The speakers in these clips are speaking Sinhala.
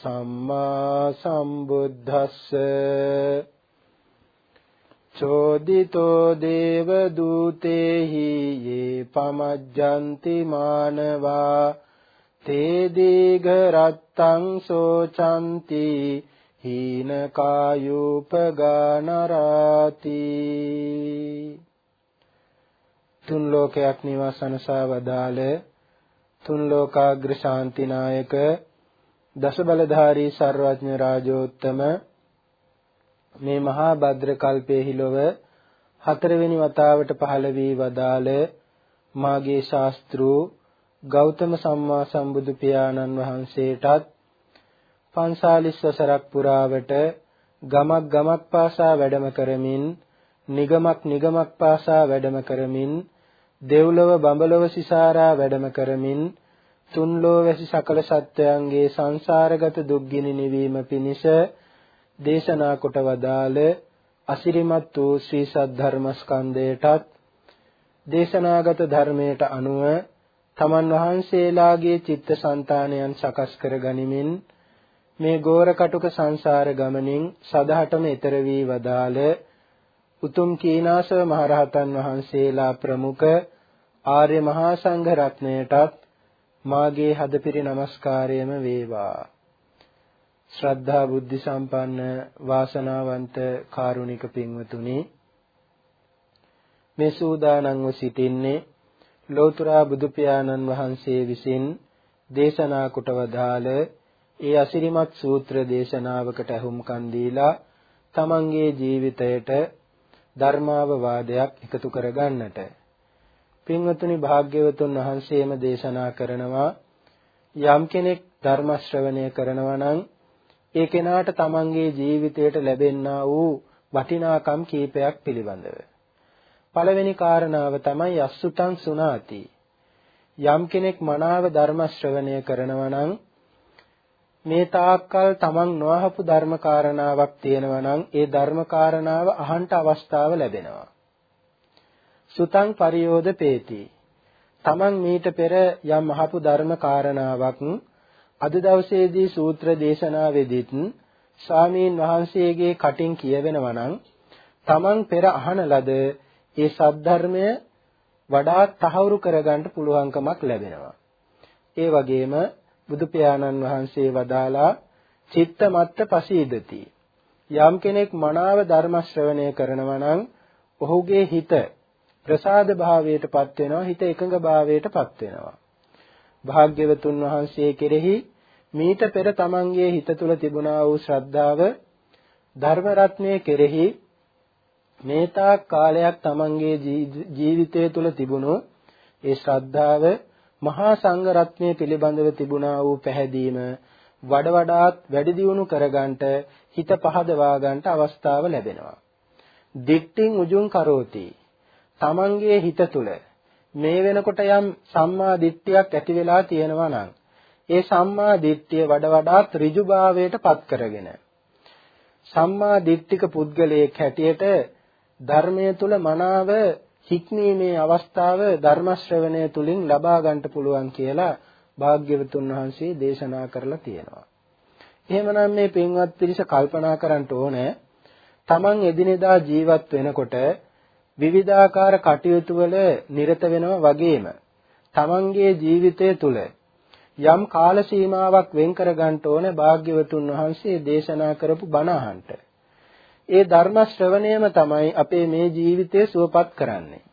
සම්මා සම්බුද්දස්ස චෝදිතෝ දේව දූතේහි යේ පමජ්ජಂತಿ මානවා තේ දීඝ රත්තං සෝචಂತಿ හීන කායූපගානරාති තුන් ලෝකයක් නිවාසනසා වදාළ තුන් ලෝකාග්‍ර ශාන්තිනායක දස බලධාරී සර්වඥ රාජෝත්තම මේ මහා භද්‍ර කල්පයේ ලොව හතරවෙනි වතාවට පහළ වී වදාළ මාගේ ශාස්ත්‍රූ ගෞතම සම්මා සම්බුදු පියාණන් වහන්සේටත් පන්සාලිස් වසරක් පුරාවට ගමක් ගමක් පාසා වැඩම කරමින් නිගමක් නිගමක් පාසා වැඩම කරමින් දෙව්ලොව බඹලොව සිසාරා වැඩම කරමින් තුන් ලෝවැසි සකල සත්වයන්ගේ සංසාරගත දුක්ගිනි නිවීම පිණිස දේශනා කොට වදාළ අසිරිමත් වූ ශ්‍රී සද්ධර්මස්කන්ධයටත් දේශනාගත ධර්මයට අනුව තමන් වහන්සේලාගේ චිත්තසංතානයන් සකස් කර ගනිමින් මේ ගෝර කටුක සංසාර ගමනින් සදහටම ඈතර වී වදාළ උතුම් කීනාසව මහරහතන් වහන්සේලා ප්‍රමුඛ ආර්ය මහා සංඝ රත්නයටත් මාගේ හදපිරි নমස්කාරයම වේවා. ශ්‍රද්ධා බුද්ධ සම්පන්න වාසනාවන්ත කාරුණික පින්වතුනි මේ සූදානම්ව සිටින්නේ ලෝතර බුදු පියාණන් වහන්සේ විසින් දේශනා කොට වදාළ ඒ අසිරිමත් සූත්‍ර දේශනාවකට අහුම්කන් දීලා තමන්ගේ ජීවිතයට ධර්මාවවාදයක් එකතු කරගන්නට. පින්වතුනි භාග්‍යවතුන් වහන්සේම දේශනා කරනවා යම් කෙනෙක් ධර්ම ශ්‍රවණය කරනවා නම් ඒ කෙනාට තමන්ගේ ජීවිතයට ලැබෙන්නා වූ වටිනාකම් කීපයක් පිළිබඳව පළවෙනි කාරණාව තමයි අසුතං සුනාති යම් කෙනෙක් මනාව ධර්ම ශ්‍රවණය කරනවා නම් මේ තාක්කල් තමන් නොඅහපු ධර්ම කාරණාවක් තියෙනවා නම් ඒ ධර්ම කාරණාව අහන්න අවස්ථාව ලැබෙනවා. සුතං පරියෝද පේති. තමන් මීට පෙර යම් අහපු ධර්ම කාරණාවක් අද දවසේදී සූත්‍ර දේශනාවේදීත් ස්වාමීන් වහන්සේගේ කටින් කියවෙනවා නම් තමන් පෙර අහන ලද ඒ සද්ධර්මය වඩාත් තහවුරු කරගන්න පුළුවන්කමක් ලැබෙනවා. ඒ වගේම බුදු පියාණන් වහන්සේ වදාලා චිත්ත මත්ත පසීදති. යම් කෙනෙක් මනාව ධර්ම ශ්‍රවණය කරනවා නම් ඔහුගේ හිත ප්‍රසාද භාවයටපත් වෙනවා හිත එකඟ භාවයටපත් වෙනවා. භාග්‍යවතුන් වහන්සේ කෙරෙහි මීට පෙර තමන්ගේ හිත තුල තිබුණා වූ ශ්‍රද්ධාව ධර්ම රත්නයේ කෙරෙහි මේතා කාලයක් තමන්ගේ ජීවිතය තුල තිබුණු ඒ ශ්‍රද්ධාව මහා සංඝ රත්නය පිළිබඳව තිබුණා වූ පැහැදීම වඩ වඩාත් වැඩි දියුණු කරගන්නට හිත පහදවා ගන්නට අවස්ථාව ලැබෙනවා. දික්ටිං උජුං කරෝති. තමන්ගේ හිත තුල මේ වෙනකොට යම් සම්මා දිට්ඨියක් ඇති වෙලා තියෙනවා නම් ඒ සම්මා දිට්ඨිය වඩ වඩාත් ඍජුභාවයට පත් කරගෙන සම්මා දිට්ඨික පුද්ගලයෙක් හැටියට ධර්මයේ තුල මනාව හික්මීමේ අවස්ථාව ධර්ම ශ්‍රවණය තුලින් ලබා ගන්නට පුළුවන් කියලා භාග්‍යවතුන් වහන්සේ දේශනා කරලා තියෙනවා. එහෙමනම් මේ පින්වත් පිරිස කල්පනා කරන්න ඕනේ තමන් එදිනෙදා ජීවත් වෙනකොට විවිධාකාර කටයුතු වල නිරත වෙනවා වගේම තමන්ගේ ජීවිතය තුළ යම් කාල සීමාවක් වෙන් කර ගන්න ඕනේ භාග්‍යවතුන් වහන්සේ දේශනා කරපු බණ අහන්න. ඒ ධර්ම ශ්‍රවණයම තමයි අපේ මේ ජීවිතය සුවපත් කරන්නේ.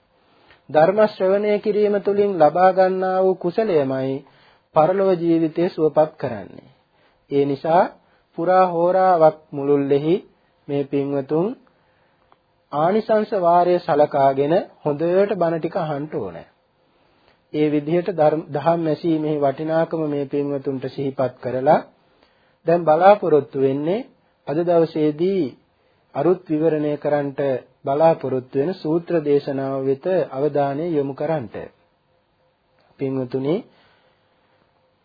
ධර්ම ශ්‍රවණය කිරීම තුළින් ලබා ගන්නා වූ කුසලයමයි පරලොව ජීවිතය සුවපත් කරන්නේ. ඒ නිසා පුරා හෝරාවක් මුළුල්ලෙහි මේ පින්වතුන් ආනිසංස වාරය සලකාගෙන හොඳට බණ ටික අහන්න ඕනේ. ඒ විදිහට දහම් ඇසීමේ වටිනාකම මේ පින්වතුන්ට සිහිපත් කරලා දැන් බලාපොරොත්තු වෙන්නේ අද දවසේදී අරුත් විවරණය කරන්නට බලාපොරොත්තු වෙන සූත්‍ර දේශනාව වෙත අවධානය යොමු කරන්නට. පින්වතුනි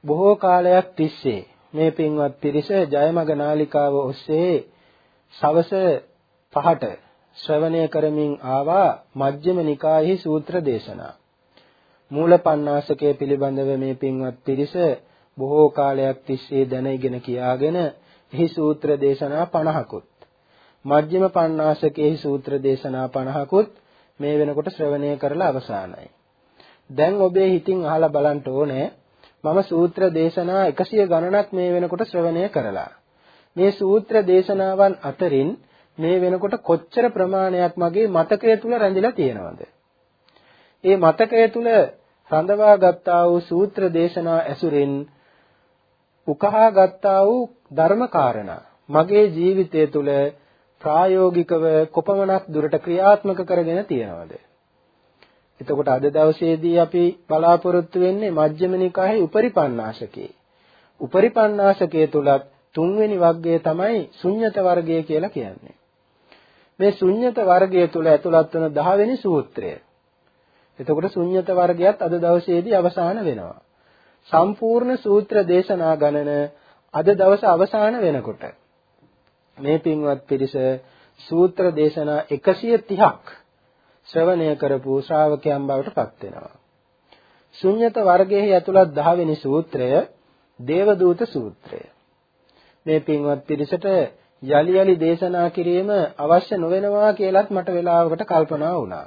බොහෝ කාලයක් තිස්සේ මේ පින්වත් පිරිස ජයමග නාලිකාව ඔස්සේ සවස පහට ශ්‍රවණය කරමින් ආවා මජ්ක්‍ධිම නිකායෙහි සූත්‍ර දේශනා. මූලපණ්ණාසකයේ පිළිබඳව මේ පින්වත් පිරිස බොහෝ කාලයක් තිස්සේ දැන ඉගෙන කියාගෙන එහි සූත්‍ර දේශනා 50කුත් මජ්ක්‍ධිම පණ්ණාසකයේ සූත්‍ර දේශනා 50කුත් මේ වෙනකොට ශ්‍රවණය කරලා අවසానයි. දැන් ඔබේ හිතින් අහලා බලන්න ඕනේ මම සූත්‍ර දේශනා 100 ගණනක් මේ වෙනකොට ශ්‍රවණය කරලා. මේ සූත්‍ර දේශනාවන් අතරින් මේ වෙනකොට කොච්චර ප්‍රමාණයක් මගේ මතකය තුල රැඳිලා තියෙනවද? ඒ මතකය තුල රඳවා ගත්තා වූ සූත්‍ර දේශනා ඇසුරින් උකහා ගත්තා වූ ධර්ම කාරණා මගේ ජීවිතය තුළ ප්‍රායෝගිකව කොපමණක් දුරට ක්‍රියාත්මක කරගෙන තියෙනවද? එතකොට අද දවසේදී අපි බලාපොරොත්තු වෙන්නේ මජ්ක්‍ධිම නිකායේ උපරිපන්නාශකේ. උපරිපන්නාශකයේ තුලත් තුන්වෙනි වර්ගය තමයි ශුන්්‍යත වර්ගය කියලා කියන්නේ. මේ ශුන්්‍යත වර්ගය තුල ඇතුළත් වන 10 වෙනි සූත්‍රය එතකොට ශුන්්‍යත වර්ගයත් අද දවසේදී අවසන් වෙනවා. සම්පූර්ණ සූත්‍ර දේශනා ගණන අද දවස අවසන් වෙනකොට මේ පින්වත් පිරිස සූත්‍ර දේශනා 130ක් ශ්‍රවණය කරපු ශ්‍රාවකයන් බවට පත් වෙනවා. ශුන්්‍යත වර්ගයේ ඇතුළත් 10 වෙනි සූත්‍රය දේවදූත සූත්‍රය. මේ පින්වත් පිරිසට යලි යලි දේශනා කිරීම අවශ්‍ය නොවෙනවා කියලත් මට වෙලාවකට කල්පනා වුණා.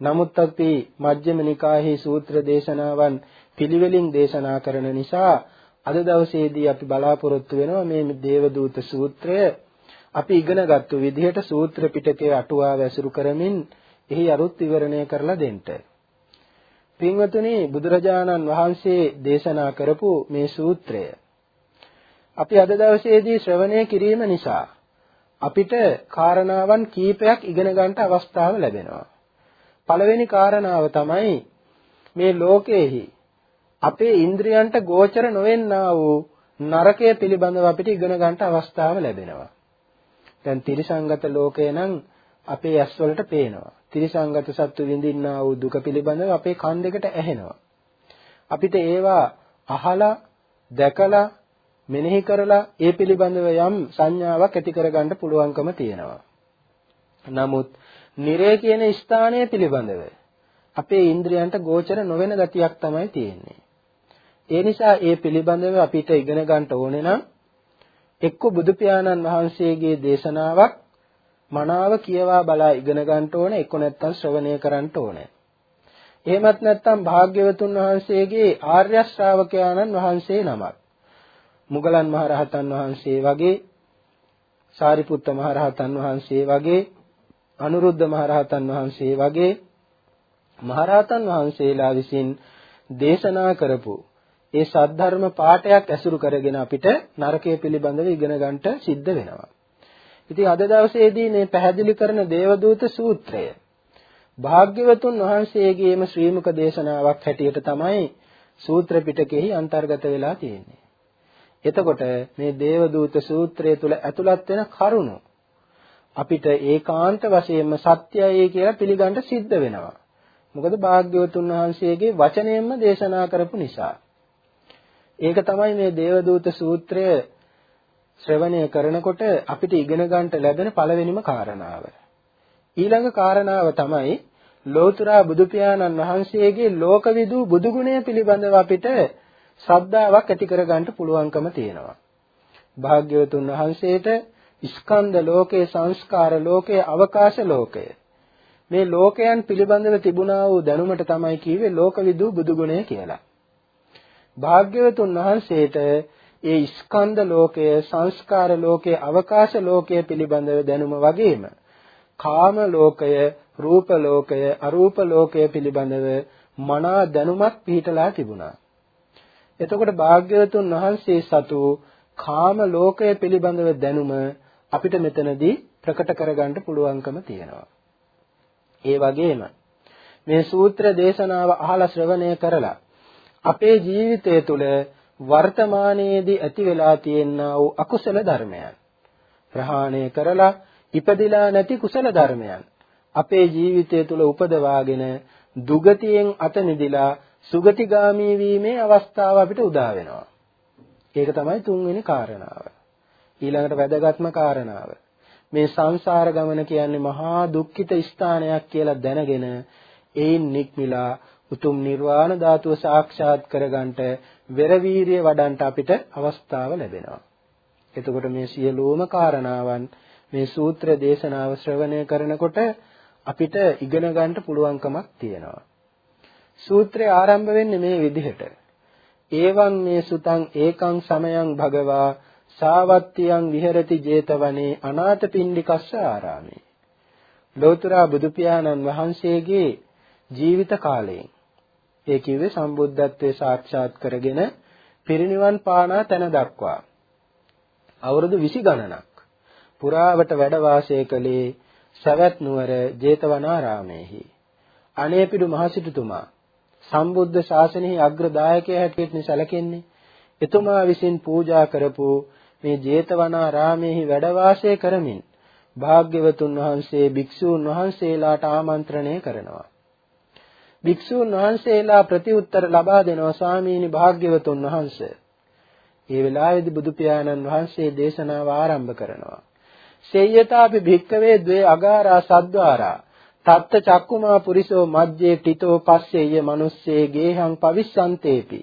නමුත් අපි මජ්ක්‍ධිම නිකායේ සූත්‍ර දේශනාවන් පිළිවෙලින් දේශනා කරන නිසා අද දවසේදී අපි බලාපොරොත්තු වෙනවා මේ දේවදූත සූත්‍රය අපි ඉගෙනගත්තු විදිහට සූත්‍ර පිටකයේ අටුවාව ඇසුරු කරමින් එහි අරුත් විවරණය කරලා දෙන්න. පින්වතුනි බුදුරජාණන් වහන්සේ දේශනා කරපු මේ සූත්‍රය අපි අද දවසේදී ශ්‍රවණය කිරීම නිසා අපිට කාරණාවන් කීපයක් ඉගෙන ගන්නට අවස්ථාව ලැබෙනවා. පළවෙනි කාරණාව තමයි මේ ලෝකයේහි අපේ ඉන්ද්‍රයන්ට ගෝචර නොවෙන්නා වූ නරකය පිළිබඳව අපිට ඉගෙන ගන්නට අවස්ථාව ලැබෙනවා. දැන් තිරිසංගත ලෝකය නම් අපේ ඇස් වලට පේනවා. තිරිසංගත සත්තු විඳින්නා වූ දුක පිළිබඳව අපේ කන් දෙකට ඇහෙනවා. අපිට ඒවා අහලා දැකලා මෙනෙහි කරලා ඒ පිළිබඳව යම් සංඥාවක් ඇති කරගන්න පුළුවන්කම තියෙනවා. නමුත් නිරය කියන ස්ථානය පිළිබඳව අපේ ඉන්ද්‍රයන්ට ගෝචර නොවන ගතියක් තමයි තියෙන්නේ. ඒ නිසා ඒ පිළිබඳව අපිට ඉගෙන ගන්න ඕනේ නම් එක්ක බුදු පියාණන් වහන්සේගේ දේශනාවක් මනාව කියවා බලා ඉගෙන ගන්න ඕනේ එක්ක නැත්තම් ශ්‍රවණය කරන්න ඕනේ. එහෙමත් නැත්නම් භාග්‍යවතුන් වහන්සේගේ ආර්ය ශ්‍රාවකයාණන් වහන්සේ නමක්. මුගලන් මහරහතන් වහන්සේ වගේ සාරිපුත්ත මහරහතන් වහන්සේ වගේ අනුරුද්ධ මහරහතන් වහන්සේ වගේ මහරහතන් වහන්සේලා විසින් දේශනා කරපු ඒ සද්ධර්ම පාඨයක් ඇසුරු කරගෙන අපිට නරකය පිළිබඳව ඉගෙන ගන්නට සිද්ධ වෙනවා. ඉතින් අද දවසේදී මේ පැහැදිලි කරන දේවදූත සූත්‍රය භාග්‍යවතුන් වහන්සේගේම ශ්‍රීමුක දේශනාවක් හැටියට තමයි සූත්‍ර පිටකෙහි අන්තර්ගත වෙලා තියෙන්නේ. එතකොට මේ දේවදූත සූත්‍රය තුල ඇතුළත් වෙන කරුණු අපිට ඒකාන්ත වශයෙන්ම සත්‍යයයි කියලා පිළිගන්න සිද්ධ වෙනවා. මොකද භාග්‍යවතුන් වහන්සේගේ වචනයෙන්ම දේශනා කරපු නිසා. ඒක තමයි මේ දේවදූත සූත්‍රය ශ්‍රවණය කරනකොට අපිට ඉගෙන ගන්නට ලැබෙන පළවෙනිම කාරණාව. ඊළඟ කාරණාව තමයි ලෝතර බුදු පියාණන් වහන්සේගේ ලෝකවිදු බුදුගුණය පිළිබඳව අපිට ශ්‍රද්ධාවක් ඇති කරගන්න පුළුවන්කම තියෙනවා. භාග්‍යවතුන් වහන්සේට ස්කන්ධ ලෝකයේ සංස්කාර ලෝකයේ අවකාශ ලෝකය මේ ලෝකයන් පිළිබඳව තිබුණා වූ දැනුමට තමයි කියවේ ලෝකවිදු බුදුගුණය කියලා. භාග්‍යවතුන් වහන්සේට ඒ ස්කන්ධ ලෝකය, සංස්කාර ලෝකය, අවකාශ ලෝකය පිළිබඳව දැනුම වගේම කාම ලෝකය, රූප ලෝකය, අරූප ලෝකය පිළිබඳව මනා දැනුමක් පිහිටලා තිබුණා. එතකොට භාග්‍යවතුන් වහන්සේ සතු කාම ලෝකය පිළිබඳව දැනුම අපිට මෙතනදී ප්‍රකට කරගන්න පුළුවන්කම තියෙනවා. ඒ වගේම මේ සූත්‍ර දේශනාව අහලා ශ්‍රවණය කරලා අපේ ජීවිතය තුළ වර්තමානයේදී ඇති වෙලා තියෙනා වූ අකුසල ධර්මයන් ප්‍රහාණය කරලා ඉපදිලා නැති කුසල ධර්මයන් අපේ ජීවිතය තුළ උපදවාගෙන දුගතියෙන් අත මිදලා සුගතිගාමී වීමේ අවස්ථාව අපිට උදා වෙනවා. ඒක තමයි තුන්වෙනි කාරණාව. ඊළඟට වැදගත්ම කාරණාව. මේ සංසාර ගමන කියන්නේ මහා දුක්ඛිත ස්ථානයක් කියලා දැනගෙන ඒන් නික්මිලා උතුම් නිර්වාණ ධාතුව සාක්ෂාත් කරගන්නට වෙරවීරිය වඩන්ට අපිට අවස්ථාව ලැබෙනවා. එතකොට මේ සියලුම කාරණාවන් මේ සූත්‍ර දේශනාව ශ්‍රවණය කරනකොට අපිට ඉගෙන ගන්න පුළුවන්කමක් තියෙනවා. සූත්‍රය ආරම්භ වෙන්නේ මේ විදිහට. ඒවං මේ සුතං ඒකං සමයං භගවා සාවත්තියං විහෙරති 제තවනේ අනාථපිණ්ඩිකස්ස ආරාමේ. ලෝතර බුදු පියාණන් වහන්සේගේ ජීවිත කාලයෙන් ඒ කිව්වේ සම්බුද්ධත්වයේ සාක්ෂාත් කරගෙන පිරිනිවන් පානා තැන දක්වා අවුරුදු 20 ගණනක් පුරාවට වැඩ වාසය කළේ සවැත් නුවර 제තවනාරාමේහි අනේපිඩු මහසිටුතුමා සම්බුද්ධ ශාසනයෙහි අග්‍රදායකයා හැටියට සැලකෙන්නේ එතුමා විසින් පූජා කරපු මේ 제තවනාරාමේහි වැඩ වාසය කරමින් භාග්‍යවතුන් වහන්සේ භික්ෂූන් වහන්සේලාට ආමන්ත්‍රණය කරනවා භික්ෂූන් වහන්සේලා ප්‍රතිඋත්තර ලබා දෙනවා ස්වාමීනි භාග්‍යවතුන් වහන්සේ. ඒ වෙලාවේදී බුදු පියාණන් වහන්සේ දේශනාව ආරම්භ කරනවා. සේයතාපි භික්කවේ ද්වේ අගාරා සද්්වාරා තත්ත චක්කුමා පුරිසෝ මජ්ජේ ටිතෝ පස්සේය මනුස්සේ ගේහං පවිස්සන්තේපි.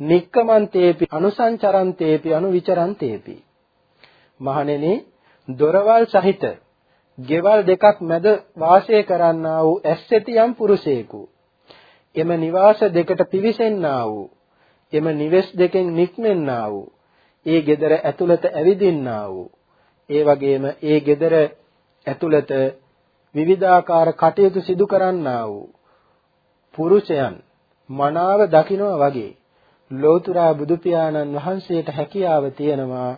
නික්කමන්තේපි අනුසංචරන්තේපි අනුවිචරන්තේපි. මහණෙනි දොරවල් සහිත ගෙවල් දෙකක් මැද වාසය කරන්නා වූ ඇස්සෙතියම් පුරුෂයෙකු. එම නිවාස දෙකට පිවිසෙන්නා වූ එම නිවෙස් දෙකෙන් නික්මෙන්නා වූ ඒ gedara ඇතුළත ඇවිදින්නා වූ ඒ වගේම ඒ gedara ඇතුළත විවිධාකාර කටයුතු සිදු කරන්නා වූ පුරුෂයන් මනාව දකිනවා වගේ ලෝතුරා බුදු පියාණන් වහන්සේට හැකියාව තියෙනවා.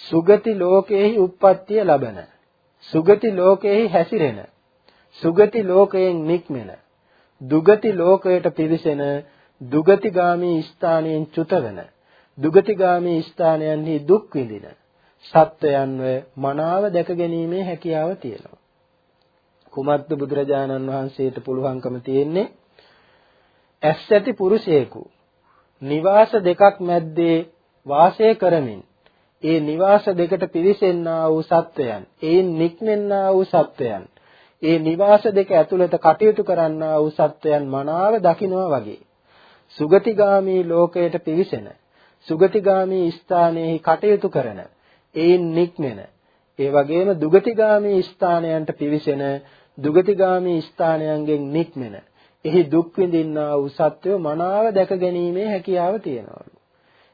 සුගති ලෝකයේහි උප්පත්තිය ලබන සුගති ලෝකයෙහි හැසිරෙන සුගති ලෝකයෙන් නික්මෙන දුගති ලෝකයට පිවිසෙන දුගතිගාමී ස්ථානයෙන් චුතවන දුගතිගාමී ස්ථානයන්හි දුක් විඳින සත්වයන්ව මනාව දැක ගැනීමේ හැකියාව තියෙනවා. කුමත්ද බුදුරජාණන් වහන්සේට පුළුවන්කම තියෙන්නේ ඇස් ඇති පුරුෂයෙකු නිවාස දෙකක් මැද්දේ වාසය කරමින් ඒ නිවාස දෙකට පිවිසෙන්නා වූ සත්වයන්, ඒන් නික්මෙන්නා වූ සත්වයන්, ඒ නිවාස දෙක ඇතුළත කටයුතු කරන්නා වූ සත්වයන් මනාව දකිනවා වගේ. සුගතිගාමී ලෝකයට පිවිසෙන, සුගතිගාමී ස්ථානයේ කටයුතු කරන, ඒන් නික්මෙන, ඒ වගේම දුගතිගාමී ස්ථානයන්ට පිවිසෙන, දුගතිගාමී ස්ථානයන්ගෙන් නික්මෙන, එහි දුක් විඳින්නා වූ සත්වය මනාව දැක ගැනීමේ හැකියාව තියෙනවලු.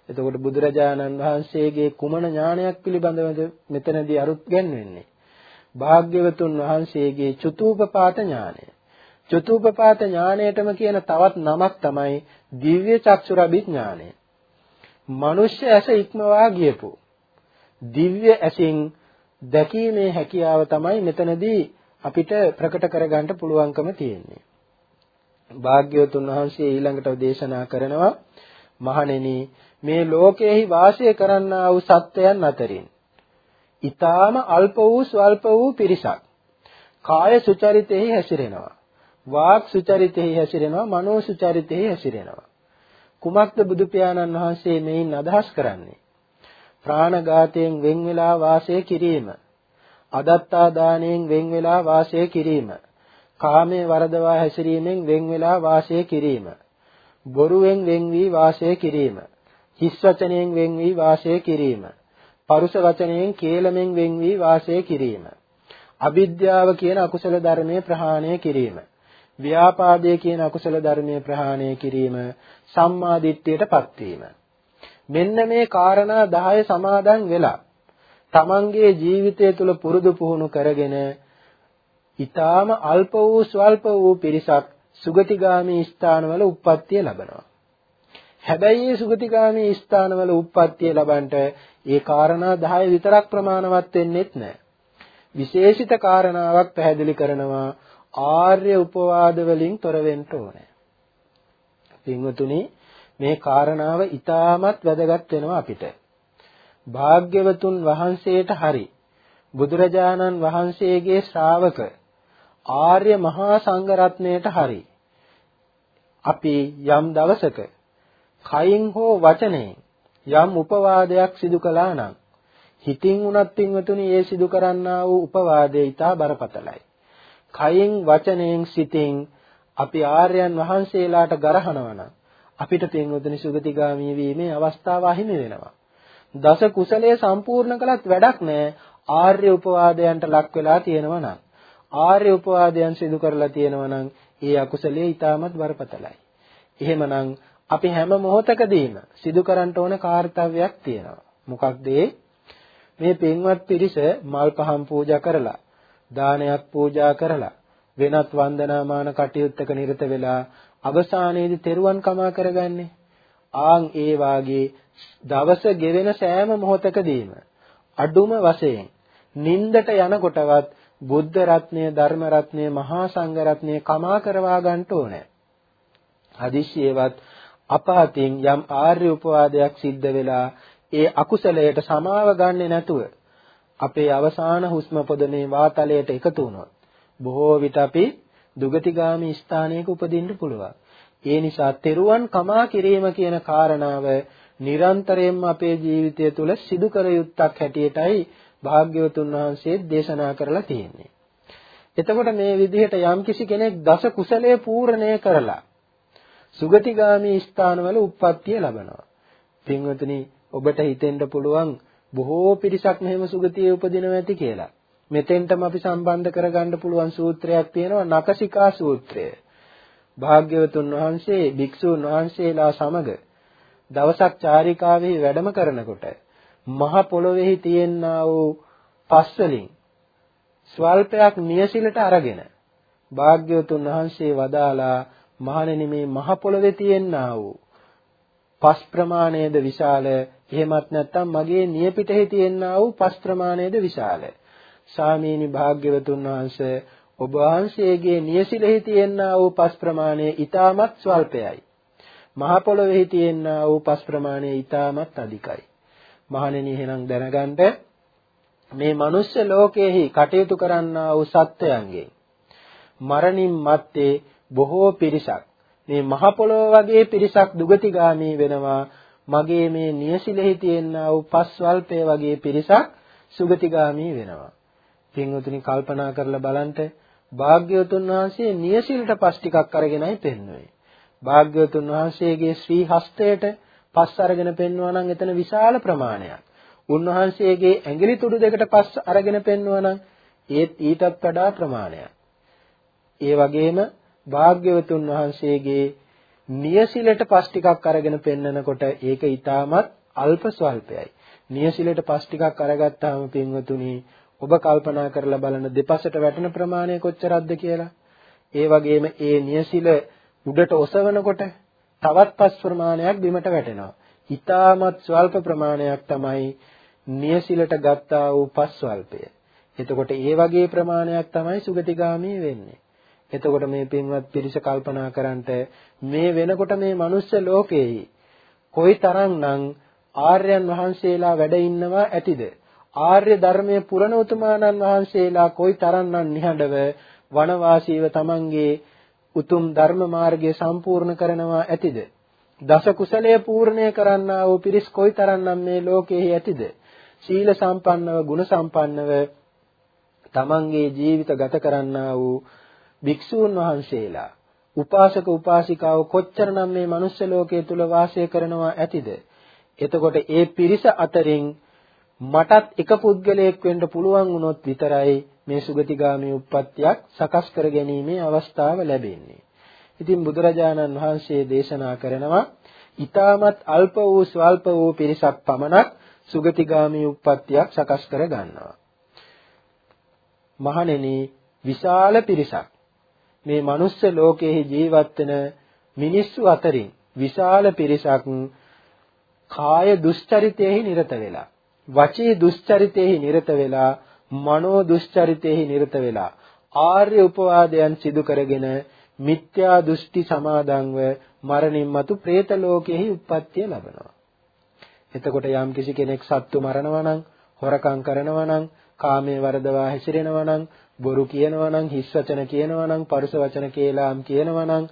එතකොට බුදුරජාණන් වහන්සේගේ කුමන ඥානයක් පිළිබඳවද මෙතනදී අරුත් ගැන්වෙන්නේ? භාග්‍යවතුන් වහන්සේගේ චතුූපපාත ඥානය. චතුූපපාත ඥානයටම කියන තවත් නමක් තමයි දිව්‍ය චක්ෂුරභිඥානය. මනුෂ්‍ය ඇස ඉක්මවා ගියපු දිව්‍ය ඇසින් දැකීමේ හැකියාව තමයි මෙතනදී අපිට ප්‍රකට කරගන්න පුළුවන්කම තියෙන්නේ. භාග්‍යවතුන් වහන්සේ ඊළඟට දේශනා කරනවා මහණෙනි මේ ලෝකයේහි වාසය කරන්නා වූ සත්වයන් අතරින් ඊටාම අල්ප වූ ස්වල්ප වූ පිරිසක් කාය සුචරිතෙහි හැසිරෙනවා. වාක් සුචරිතෙහි හැසිරෙනවා මනෝ සුචරිතෙහි හැසිරෙනවා. කුමක්ද බුදු පියාණන් වහන්සේ මේන් අදහස් කරන්නේ? ප්‍රාණඝාතයෙන් වෙන් වෙලා වාසය කිරීම. අදත්තා දාණයෙන් වෙන් වෙලා වාසය කිරීම කාමයේ වරදවා හැසිරීමෙන් වෙන් වෙලා වාසය කිරීම බොරුවෙන් වෙන් වී වාසය කිරීම හිස් වචනයෙන් වෙන් වී වාසය කිරීම. පරුෂ වචනයෙන් කේලමෙන් වෙන් වී වාසය කිරීම. අවිද්‍යාව කියන අකුසල ධර්මයේ ප්‍රහාණය කිරීම. ව්‍යාපාදයේ කියන අකුසල ධර්මයේ ප්‍රහාණය කිරීම සම්මා දිට්ඨියටපත් වීම මෙන්න මේ காரணා 10 සමාදන් වෙලා තමන්ගේ ජීවිතය තුළ පුරුදු පුහුණු කරගෙන ඊටාම අල්ප වූ ස්වල්ප වූ පිරිසක් සුගතිගාමී ස්ථානවල උප්පත්තිය ලබනවා. හැබැයි මේ සුගතිගාමී ස්ථානවල උප්පත්තිය ලබන්නට ඒ කාරණා 10 විතරක් ප්‍රමාණවත් වෙන්නේත් නැහැ. විශේෂිත කාරණාවක් පැහැදිලි කරනවා ආර්ය උපවාද වලින් තොර වෙන්න ඕනේ. පින්වතුනි මේ කාරණාව ඊටමත් වැදගත් වෙනවා අපිට. භාග්‍යවතුන් වහන්සේට හරි බුදුරජාණන් වහන්සේගේ ශ්‍රාවක ආර්ය මහා සංඝරත්නයට හරි අපි යම් දවසක කයින් හෝ වචනයෙන් යම් උපවාදයක් සිදු කළා නම් හිතින් උනත් පින්වතුනි ඒ සිදු කරන්නා වූ උපවාදය ඊටා බරපතලයි. කයින් වචනයෙන් සිතින් අපි ආර්යයන් වහන්සේලාට ගරහනවා නම් අපිට පින්වතුනි සුගතිගාමී වීමේ අවස්ථාව අහිමි වෙනවා. දස කුසලයේ සම්පූර්ණ කළත් වැඩක් නැහැ. ආර්ය උපවාදයන්ට ලක් වෙලා තියෙනවා නම් ආර්ය උපවාදයන් සිදු කරලා තියෙනවා නම් ඒ අකුසලයේ ඊටමත් බරපතලයි. එහෙමනම් අපි හැම මොහොතකදීම සිදු කරන්න ඕන කාර්යයක් තියෙනවා. මොකක්ද මේ පින්වත් පිරිස මල් පහන් පූජා කරලා දානයක් පූජා කරලා වෙනත් වන්දනාමාන කටයුත්තක නිරත වෙලා අවසානයේදී තෙරුවන් කමා කරගන්නේ ආන් ඒ වාගේ දවස ගෙවෙන සෑම මොහොතකදීම අඩුම වශයෙන් නින්දට යනකොටවත් බුද්ධ රත්නය ධර්ම රත්නය මහා සංඝ රත්නය කමා කරවා ගන්න ඕනේ. හදිස්සියේවත් අපාතින් යම් ආර්ය උපවාදයක් සිද්ධ වෙලා ඒ අකුසලයට සමාව ගන්නෙ නැතුව අපේ අවසාන හුස්ම පොදනේ වාතලයට එකතු වුණොත් බොහෝ විට අපි දුගතිගාමි ස්ථානයක උපදින්න පුළුවන්. ඒ නිසා තෙරුවන් කමා කිරීම කියන කාරණාව නිරන්තරයෙන්ම අපේ ජීවිතය තුළ සිදු කර යුත්තක් හැටියටයි භාග්‍යවතුන් වහන්සේ දේශනා කරලා තියෙන්නේ. එතකොට මේ විදිහට යම්කිසි කෙනෙක් දස කුසලයේ පූර්ණය කරලා සුගතිගාමී ස්ථානවල උප්පත්තිය ලබනවා. පින්වතුනි ඔබට හිතෙන්න පුළුවන් බොහෝ පිරිසක් මෙහෙම සුගතියේ උපදිනවා ඇති කියලා. මෙතෙන්ටම අපි සම්බන්ධ කරගන්න පුළුවන් සූත්‍රයක් තියෙනවා නකසිකා සූත්‍රය. භාග්‍යවතුන් වහන්සේ භික්ෂූන් වහන්සේලා සමග දවසක් චාරිකාවේ වැඩම කරනකොට මහ පොළොවේහි තියෙනා වූ පස් වලින් ස්වල්පයක් නියසිලට අරගෙන භාග්‍යවතුන් වහන්සේ වදාලා මහණෙනි මේ මහ පොළොවේ තියෙනා වූ පස් ප්‍රමාණයද විශාල එහෙමත් නැත්නම් මගේ නියපිටෙහි තියෙනා වූ පස් ප්‍රමාණයද විශාල. සාමීනි භාග්‍යවතුන් වහන්සේ ඔබ වහන්සේගේ නියසිලෙහි තියෙනා වූ පස් ප්‍රමාණය ඊටමත් ස්වල්පයයි. මහ පොළොවේහි තියෙනා වූ පස් ප්‍රමාණය ඊටමත් අධිකයි. මහණෙනි එහෙනම් දැනගන්න මේ මනුස්ස ලෝකයේහි කටයුතු කරන්නා වූ සත්වයන්ගේ මරණින් මත්තේ බොහෝ පිරිසක්. මේ මහ පොළොව වගේ පිරිසක් දුගතිගාමී වෙනවා. මගේ මේ නියසිලෙහි තියෙනා වූ පස්වල්පය වගේ පිරිසක් සුගතිගාමී වෙනවා. පින්වතුනි කල්පනා කරලා බලන්න. භාග්‍යවතුන් වහන්සේ නියසිලට පස් ටිකක් අරගෙනයි පෙන්වන්නේ භාග්‍යවතුන් වහන්සේගේ ශ්‍රී හස්තයට පස් අරගෙන පෙන්වනවා නම් එතන විශාල ප්‍රමාණයක්. උන්වහන්සේගේ ඇඟිලි තුඩු දෙකට පස් අරගෙන පෙන්වනවා නම් ඒත් ඊටත් වඩා ප්‍රමාණයක්. ඒ වගේම භාග්‍යවතුන් වහන්සේගේ නියසිලට පස් ටිකක් අරගෙන පෙන්නකොට ඒක ඊටමත් අල්ප ස්වල්පයයි. නියසිලට පස් ටිකක් අරගත්තාම පින්වතුනි ඔබ කල්පනා කරලා බලන දෙපසට වැටෙන ප්‍රමාණය කොච්චරක්ද කියලා. ඒ වගේම ඒ නියසිල උඩට ඔසවනකොට තවත් පස් ප්‍රමාණයක් බිමට වැටෙනවා. ඊටමත් ස්වල්ප ප්‍රමාණයක් තමයි නියසිලට ගත්තා වූ පස් ස්වල්පය. එතකොට ඒ වගේ ප්‍රමාණයක් තමයි සුගතිගාමී වෙන්නේ. එතකොට මේ පින්වත් පිරිස කල්පනා කරන්ට මේ වෙනකොට මේ මනුස්ස ලෝකයේ කොයිතරම්නම් ආර්යයන් වහන්සේලා වැඩ ඉන්නවා ඇතිද? ආර්ය ධර්මයේ පුරණ උතුමාණන් වහන්සේලා කොයිතරම්නම් නිහඬව වනවාසීව තමන්ගේ උතුම් ධර්ම මාර්ගය සම්පූර්ණ කරනවා ඇතිද? දස කුසලයේ පූර්ණය කරන්නා වූ පිරිස් කොයිතරම්නම් මේ ලෝකයේ ඇතිද? සීල සම්පන්නව, ගුණ සම්පන්නව තමන්ගේ ජීවිත ගත කරන්නා වූ භික්ෂූන් වහන්සේලා, උපාසක උපාසිකාව කොච්චරනම් මේ මනුස්ස ලෝකයේ තුල වාසය කරනවා ඇතිද? එතකොට ඒ පිරිස අතරින් මටත් එක පුද්ගලයෙක් වෙන්න පුළුවන් වුණොත් විතරයි මේ සුගතිගාමී උප්පත්තියක් සකස් කර ගැනීමේ අවස්ථාව ලැබෙන්නේ. ඉතින් බුදුරජාණන් වහන්සේ දේශනා කරනවා ඊටමත් අල්ප වූ ස්වල්ප වූ පිරිසක් පමණක් සුගතිගාමී උප්පත්තියක් සකස් කර ගන්නවා. මහණෙනි විශාල පිරිසක් මේ මනුස්ස ලෝකයේ ජීවත් වෙන මිනිස්සු අතරින් විශාල පිරිසක් කාය දුස්චරිතයෙහි නිරත වෙලා වචී දුස්චරිතයෙහි නිරත වෙලා මනෝ දුස්චරිතයෙහි නිරත වෙලා ආර්ය උපවාදයන් සිදු කරගෙන මිත්‍යා දෘෂ්ටි සමාදන්ව මරණින් මතු പ്രേත ලෝකෙහි උප්පත්තිය ලබනවා. එතකොට යම් කිසි කෙනෙක් සත්තු මරනවා නම්, හොරකම් කරනවා නම්, කාමයේ වරදවා හැසිරෙනවා නම්, බොරු කියනවා නම්, හිස් වචන කියනවා නම්, පරුස වචන කේලාම් කියනවා නම්,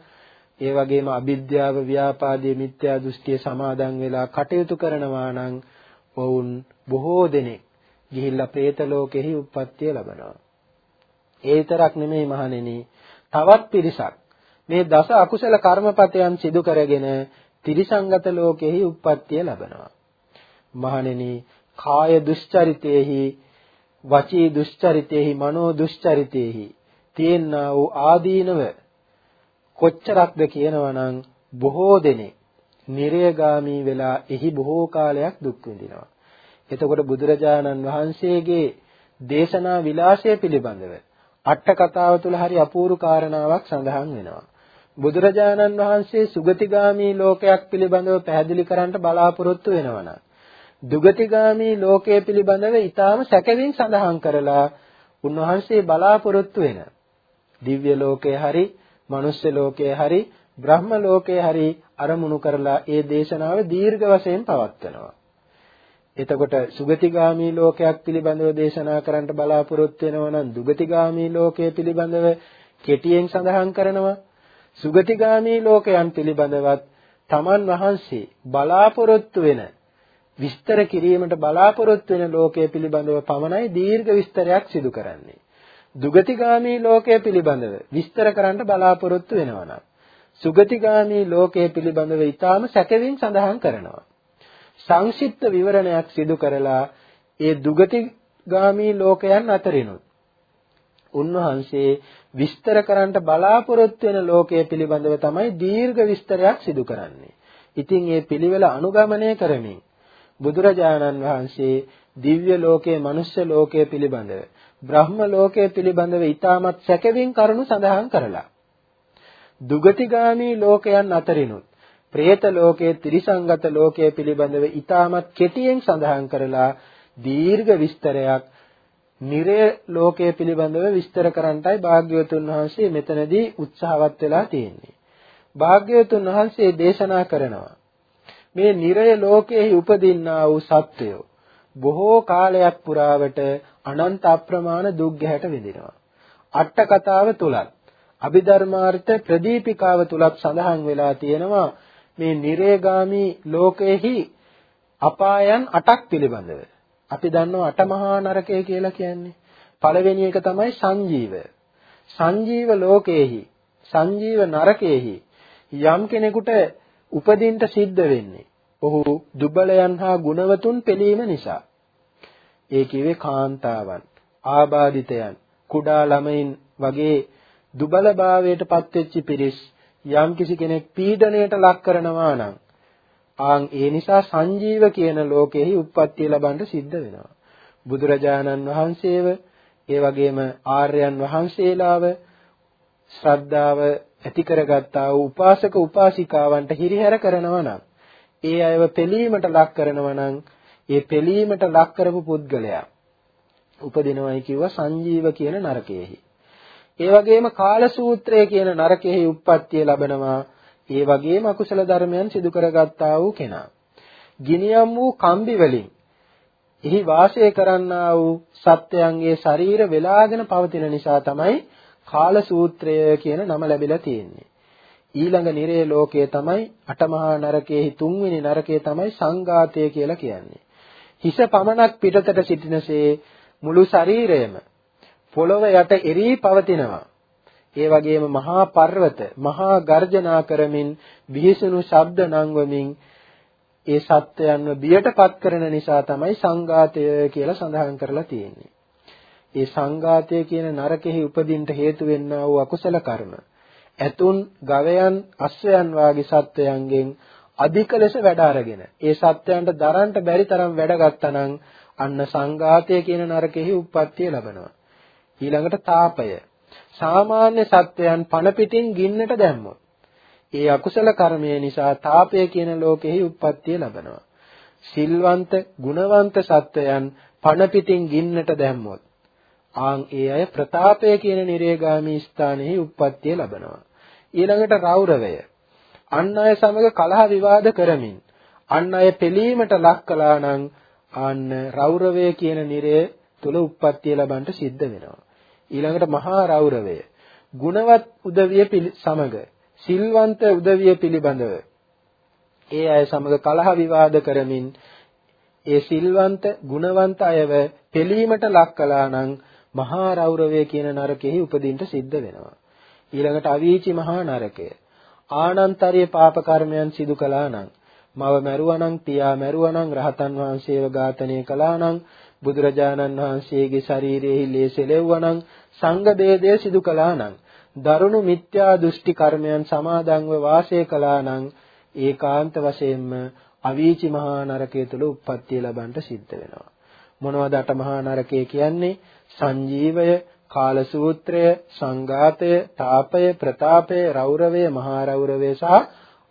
ඒ වගේම අවිද්‍යාව, ව්‍යාපාදයේ මිත්‍යා දෘෂ්ටිය සමාදන් වෙලා කටයුතු කරනවා නම්, වුන් බොහෝ දෙනෙක් ගිහිල්ලා പ്രേත ලෝකෙහි උප්පත්තිය ලබනවා. ඒ විතරක් නෙමෙයි මහණෙනි තවත් පිරිසක් මේ දස අකුසල කර්මපතයන් සිදු කරගෙන තිරිසංගත ලෝකෙහි උප්පත්තිය ලබනවා. මහණෙනි කාය දුස්චරිතේහි වචී දුස්චරිතේහි මනෝ දුස්චරිතේහි තියෙනා වූ ආදීනව කොච්චරක්ද කියනවනම් බොහෝ දෙනෙක් නිරයගාමී වෙලා එහි බොහෝ කාලයක් දුක් විඳිනවා. එතකොට බුදුරජාණන් වහන්සේගේ දේශනා විලාසය පිළිබඳව අට කතාව තුළ හරි අපූර්ව කාරණාවක් සඳහන් වෙනවා. බුදුරජාණන් වහන්සේ සුගතිගාමී ලෝකයක් පිළිබඳව පැහැදිලි කරන්න බලාපොරොත්තු වෙනවා දුගතිගාමී ලෝකය පිළිබඳව ඊටාම සැකවින් සඳහන් කරලා උන්වහන්සේ බලාපොරොත්තු වෙන දිව්‍ය ලෝකයේ හරි මනුෂ්‍ය ලෝකයේ හරි බ්‍රහ්ම ලෝකයේ හරි අරමුණු කරලා ඒ දේශනාව දීර්ඝ වශයෙන් පවත්වනවා එතකොට සුගතිගාමී ලෝකයක් පිළිබඳව දේශනා කරන්න බලාපොරොත්තු වෙනවා නම් දුගතිගාමී ලෝකය පිළිබඳව කෙටියෙන් සඳහන් කරනවා. සුගතිගාමී ලෝකයන් පිළිබඳවත් තමන් වහන්සේ බලාපොරොත්තු වෙන විස්තර කිරීමට බලාපොරොත්තු වෙන ලෝකය පිළිබඳව පමණයි දීර්ඝ විස්තරයක් සිදු කරන්නේ. දුගතිගාමී ලෝකය පිළිබඳව විස්තර කරන්න බලාපොරොත්තු වෙනවා නම් සුගතිගාමී ලෝකය පිළිබඳව ඊටාම සැකවින් සඳහන් කරනවා. සංක්ෂිප්ත විවරණයක් සිදු කරලා ඒ දුගතිගාමී ලෝකයන් අතරිනුත් උන්වහන්සේ විස්තර කරන්නට බලාපොරොත්තු වෙන ලෝකයේ පිළිබඳව තමයි දීර්ඝ විස්තරයක් සිදු කරන්නේ. ඉතින් මේ පිළිවෙල අනුගමනය කරමින් බුදුරජාණන් වහන්සේ දිව්‍ය ලෝකයේ, මනුෂ්‍ය ලෝකයේ පිළිබඳව, බ්‍රහ්ම ලෝකයේ පිළිබඳව ඊටමත් සැකවින් කරුණු සඳහන් කරලා දුගතිගාමී ලෝකයන් අතරිනුත් പ്രേත ලෝකයේ ත්‍රිසංගත ලෝකයේ පිළිබඳව ඊටමත් කෙටියෙන් සඳහන් කරලා දීර්ඝ විස්තරයක් නිරය ලෝකයේ පිළිබඳව විස්තර කරන්නයි භාග්‍යවතුන් වහන්සේ මෙතනදී උත්සාහවත් වෙලා තියෙන්නේ. භාග්‍යවතුන් වහන්සේ දේශනා කරනවා මේ නිරය ලෝකයේ උපදින්නා වූ සත්වයෝ බොහෝ කාලයක් පුරාවට අනන්ත අප්‍රමාණ දුක් ගැහැට විඳිනවා. අට කතාව තුලත් අභිධර්මාර්ථ ප්‍රදීපිකාව තුලත් සඳහන් වෙලා තියෙනවා මේ නිරේගාමි ලෝකයේහි අපායන් 8ක් පිළිබඳව. අපි දන්නවා අටමහා නරකය කියලා කියන්නේ. පළවෙනි එක තමයි සංජීව. සංජීව ලෝකයේහි සංජීව නරකයේහි යම් කෙනෙකුට උපදින්න සිද්ධ වෙන්නේ. ඔහු දුබලයන් හා ගුණවතුන් පෙළීම නිසා. ඒ කිව්වේ කාන්තාවන්, ආබාධිතයන්, කුඩා ළමයින් වගේ දුබලභාවයට පත්වෙච්ච පිරිස් යම් කිසි කෙනෙක් පීඩණයට ලක් කරනවා නම් ආන් ඒ නිසා සංජීව කියන ලෝකෙහි උප්පත්තිය ලබන්න සිද්ධ වෙනවා. බුදුරජාණන් වහන්සේව ඒ වගේම ආර්යයන් වහන්සේලාව ශ්‍රද්ධාව ඇති කරගත්තා වූ උපාසක උපාසිකාවන්ට හිරිහැර කරනවා නම් ඒ අයව පිළීමට ලක් කරනවා නම් ඒ පිළීමට ලක් කරපු පුද්ගලයා උපදිනවයි කිව්වා සංජීව කියන නරකයේහි. ඒ වගේම කාලසූත්‍රය කියන නරකෙහි උප්පත්තිය ලබනවා. ඒ වගේම අකුසල ධර්මයන් සිදු කරගත්තා වූ කෙනා. ගිනියම් වූ කම්බි වලින් එහි වාසය කරන්නා වූ සත්‍යයන්ගේ ශරීර වෙලාගෙන පවතින නිසා තමයි කාලසූත්‍රය කියන නම ලැබිලා තියෙන්නේ. ඊළඟ නිරේ ලෝකයේ තමයි අටමහා නරකයේ තුන්වෙනි නරකයේ තමයි සංඝාතය කියලා කියන්නේ. හිස පමණක් පිටතට සිටිනසේ මුළු ශරීරයම පොළොව යට එරී පවතිනවා. ඒ වගේම මහා පර්වත මහා ගර්ජනා කරමින් විහිසුණු ශබ්ද නංවමින් ඒ සත්‍යයන්ව බියටපත් කරන නිසා තමයි සංඝාතය කියලා සඳහන් කරලා තියෙන්නේ. ඒ සංඝාතය කියන නරකෙහි උපදින්න හේතු වෙන්නා වූ අකුසල කර්ම ඇතුන් ගවයන් අශ්වයන් වාගේ සත්වයන්ගෙන් අධික ලෙස වැඩ අරගෙන ඒ සත්වයන්ට දරන්න බැරි තරම් වැඩ ගත්තනම් අන්න සංඝාතය කියන නරකෙහි උප්පත්තිය ලබනවා ඊළඟට තාපය සාමාන්‍ය සත්වයන් පණ පිටින් ගින්නට දැම්මොත් ඒ අකුසල කර්මය නිසා තාපය කියන ලෝකෙහි උප්පත්තිය ලබනවා සිල්වන්ත ගුණවන්ත සත්වයන් පණ පිටින් ගින්නට දැම්මොත් ආන් ඒ අය ප්‍රතාපය කියන නිරේගාමී ස්ථානයේ උප්පත්තිය ලබනවා. ඊළඟට රෞරවය. අන් අය සමග කලහ විවාද කරමින් අන් අය පිළීමට ලක් කළා නම් අන්න රෞරවය කියන නිරය තුල උප්පත්තිය ලබන්නට සිද්ධ වෙනවා. ඊළඟට මහා රෞරවය. ගුණවත් උදවිය සමග සිල්වන්ත උදවිය පිළිබඳව ඒ අය සමග කලහ විවාද කරමින් ඒ සිල්වන්ත ගුණවන්ත අයව පිළීමට ලක් කළා නම් මහා රෞරවය කියන නරකෙහි උපදින්න සිද්ධ වෙනවා. ඊළඟට අවීචි මහා නරකය. ආනන්තරීය පාප කර්මයන් සිදු කළා නම් මව මැරුවනම් පියා මැරුවනම් රහතන් වහන්සේව ඝාතනය කළා නම් බුදුරජාණන් වහන්සේගේ ශරීරයේ ලේසෙලෙව්වනම් සංඝ දේදය සිදු කළා නම් දරුණු මිත්‍යා දෘෂ්ටි කර්මයන් සමාදන්ව වාසය කළා නම් ඒකාන්ත වශයෙන්ම අවීචි මහා නරකය තුල උප්පත්තිය ලබන්නට සිද්ධ වෙනවා මොනවද අටමහා නරකය කියන්නේ සංජීවය, කාලසූත්‍රය, සංඝාතය, තාපය, ප්‍රතාපය, රෞරවය, මහා රෞරවය සහ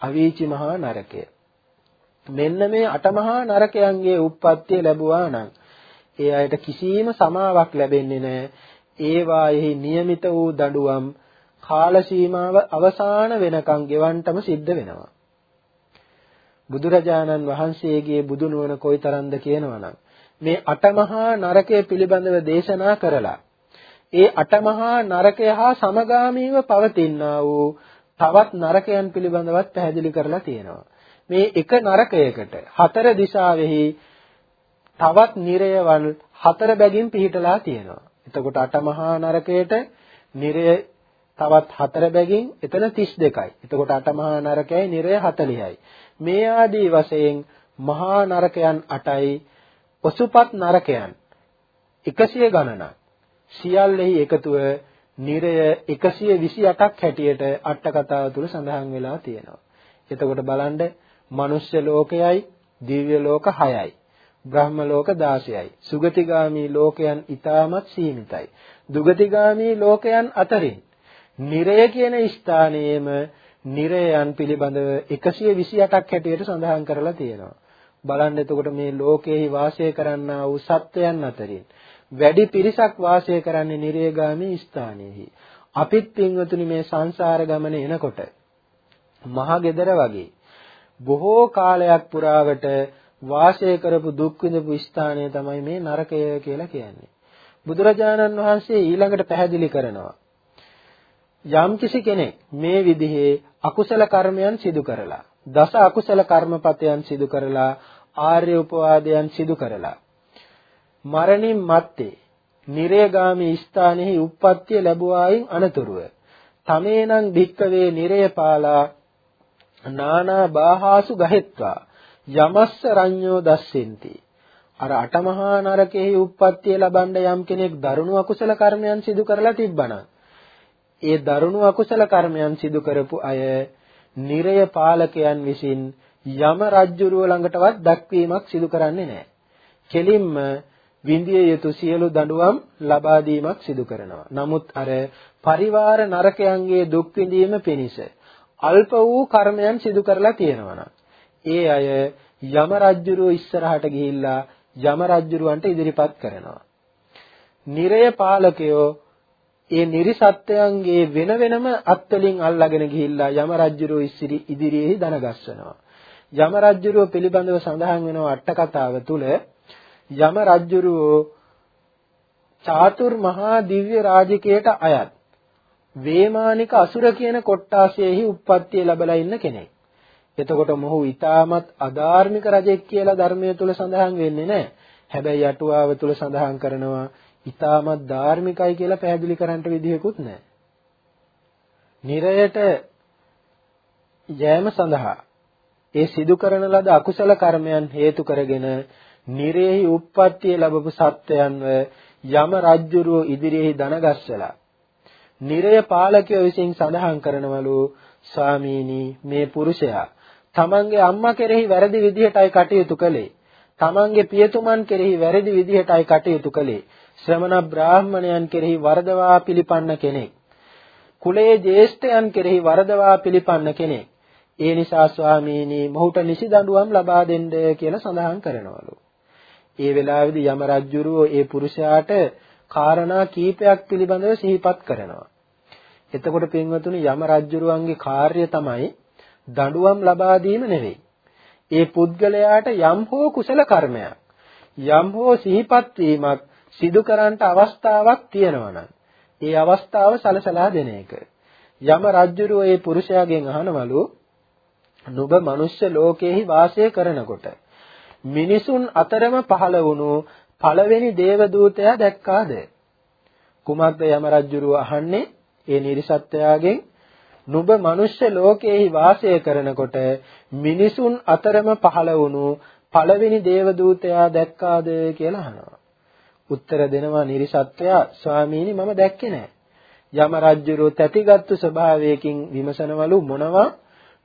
අවීචි මහා නරකය. මෙන්න මේ අටමහා නරකයන්ගේ උප්පත්තිය ලැබුවා නම් ඒ අයට කිසිම සමාවක් ලැබෙන්නේ නැහැ. ඒවාෙහි નિયમિત වූ දඬුවම් කාල සීමාව අවසාන වෙනකන් ගෙවන්නටම සිද්ධ වෙනවා. බුදුරජාණන් වහන්සේගේ බුදු නුවණ කොයිතරම්ද කියනවනම් මේ අටමහා නරකය පිළිබඳව දේශනා කරලා ඒ අටමහා නරකය හා සමගාමීව පවතිනා වූ තවත් නරකයන් පිළිබඳවත් පැහැදිලි කරලා තියෙනවා. මේ එක නරකයකට හතර දිශාවෙහි තවත් නිරයවල් හතර බැගින් පිහිටලා තියෙනවා. එතකොට අටමහා නරකයට නිරය තවත් හතර බැගින් එතන 32යි. එතකොට අටමහා නරකයයි නිරය 40යි. මේ ආදී වශයෙන් මහා නරකයන් 8යි ඔසුපත් නරකයන් 100 ගණනක් සියල්ලෙහි එකතුව නිරය 128ක් හැටියට අට කතාව තුල සඳහන් වෙලා තියෙනවා. එතකොට බලන්න මනුෂ්‍ය ලෝකයයි දිව්‍ය ලෝක 6යි. බ්‍රහ්ම ලෝක 16යි. සුගතිගාමි ලෝකයන් ඊටමත් සීමිතයි. දුගතිගාමි ලෝකයන් අතරින් නිරය කියන ස්ථානයේම නිරයන් පිළිබඳව 128ක් හැටියට සඳහන් කරලා තියෙනවා. බලන්න එතකොට මේ ලෝකයේ වාසය කරන්නා වූ සත්වයන් අතරින් වැඩි පිරිසක් වාසය කරන්නේ නිරේගාමී ස්ථානයේහි. අපිත් පින්වතුනි මේ සංසාර ගමන එනකොට මහා gedara වගේ බොහෝ කාලයක් පුරාවට වාසය කරපු දුක් විඳපු ස්ථානය තමයි මේ නරකය කියලා කියන්නේ. බුදුරජාණන් වහන්සේ ඊළඟට පැහැදිලි කරනවා. යම්කිසි කෙනෙක් මේ විදිහේ අකුසල කර්මයන් සිදු කරලා දස අකුසල කර්මපතයන් සිදු කරලා ආර්ය උපවාදයන් සිදු කරලා මරණින් මත්තේ නිරයගාමී ස්ථානෙහි උප්පත්තිය ලැබුවායින් අනතුරුව තමේනං භික්කවේ නිරයපාලා නානා බාහාසු ගහෙත්වා යමස්ස රඤ්ඤෝ දස්සෙන්ති අර අටමහා නරකෙහි උප්පත්තිය ලබන්න යම් කෙනෙක් දරුණු අකුසල කර්මයන් සිදු කරලා තිබ්බනම් ඒ දරුණු අකුසල කර්මයන් සිදු කරපු අය නිරය පාලකයන් විසින් යම රජ්ජුරුව ළඟටවත් දක්වීමක් සිදු කරන්නේ නැහැ. කෙලින්ම විඳිය යුතු සියලු දඬුවම් ලබා දීමක් සිදු කරනවා. නමුත් අර පරිවාර නරකයන්ගේ දුක් විඳීම පිණිස අල්ප වූ කර්මයන් සිදු කරලා තියෙනවා ඒ අය යම රජ්ජුරුව ඉස්සරහට ගිහිල්ලා යම රජ්ජුරුවන්ට ඉදිරිපත් කරනවා. නිරය පාලකයෝ ඒ නිරිසත්ත්වයන්ගේ වෙන වෙනම අත්වලින් අල්ලාගෙන ගිහිල්ලා යම රජ්ජුරුව ඉදිරියේ දන ගස්සනවා. යම රජ්ජුරුව පිළිබඳව සඳහන් වෙන අට කතාව තුල යම රජ්ජුරුව චාතුර් මහා දිව්‍ය රාජිකයට අයත් වේමානික අසුර කියන කොට්ටාසයේහි උප්පත්තිය ලැබලා ඉන්න කෙනෙක්. එතකොට මොහු ඊටමත් අධාර්මික රජෙක් කියලා ධර්මයේ තුල සඳහන් වෙන්නේ නැහැ. හැබැයි අටුවාව තුල සඳහන් කරනවා ඊටමත් ධාර්මිකයි කියලා පැහැදිලි කරන්න විදිහකුත් නැහැ. නිරයට යෑම සඳහා ඒ සිදු කරන ලද අකුසල කර්මයන් හේතු කරගෙන නිරේහි උප්පත්තිය ලැබපු සත්වයන්ව යම රජ්ජුරුව ඉදිරියේ දනගස්සලා නිරය පාලකයෝ විසින් සඳහන් කරනවලු ස්වාමීනි මේ පුරුෂයා තමන්ගේ අම්මා කෙරෙහි වැරදි විදිහටයි කටයුතු කළේ. තමන්ගේ පියතුමන් කෙරෙහි වැරදි විදිහටයි කටයුතු කළේ. ශ්‍රමණ බ්‍රාහ්මණයන් කෙරෙහි වරදවා පිළිපන්න කෙනෙක්. කුලයේ ජේෂ්ඨයන් කෙරෙහි වරදවා පිළිපන්න කෙනෙක්. ඒ නිසා ස්වාමීනි මොහුට නිසි දඬුවම් ලබා දෙන්න කියලා සඳහන් කරනවලු. ඒ වෙලාවේදී යම රජුරෝ ඒ පුරුෂයාට කාරණා කීපයක් පිළිබඳව සිහිපත් කරනවා. එතකොට පින්වතුනි යම රජුරුවන්ගේ කාර්ය තමයි දඬුවම් ලබා දීම නෙවෙයි. ඒ පුද්ගලයාට යම් හෝ කුසල කර්මයක් යම් හෝ සිහිපත් වීමක් සිදු කරන්නට අවස්ථාවක් තියෙනවා ඒ අවස්ථාව සලසලා දෙන එක. යම රජුරුව ඒ පුරුෂයාගෙන් අහනවලු නුඹ මනුෂ්‍ය ලෝකයේහි වාසය කරනකොට මිනිසුන් අතරම පහළ වුණු පළවෙනි දේව දූතයා දැක්කාද? කුමක්ද යම රජුරුව අහන්නේ? ඒ නිර්සත්‍යයෙන් නුඹ මනුෂ්‍ය ලෝකයේහි වාසය කරනකොට මිනිසුන් අතරම පහළ වුණු පළවෙනි දේව දූතයා දැක්කාද කියලා අහනවා. උත්තර දෙනවා නිර්සත්‍යයා ස්වාමීනි මම දැක්කේ නැහැ. යම රජුරෝ තැතිගත්තු ස්වභාවයකින් විමසනවලු මොනවා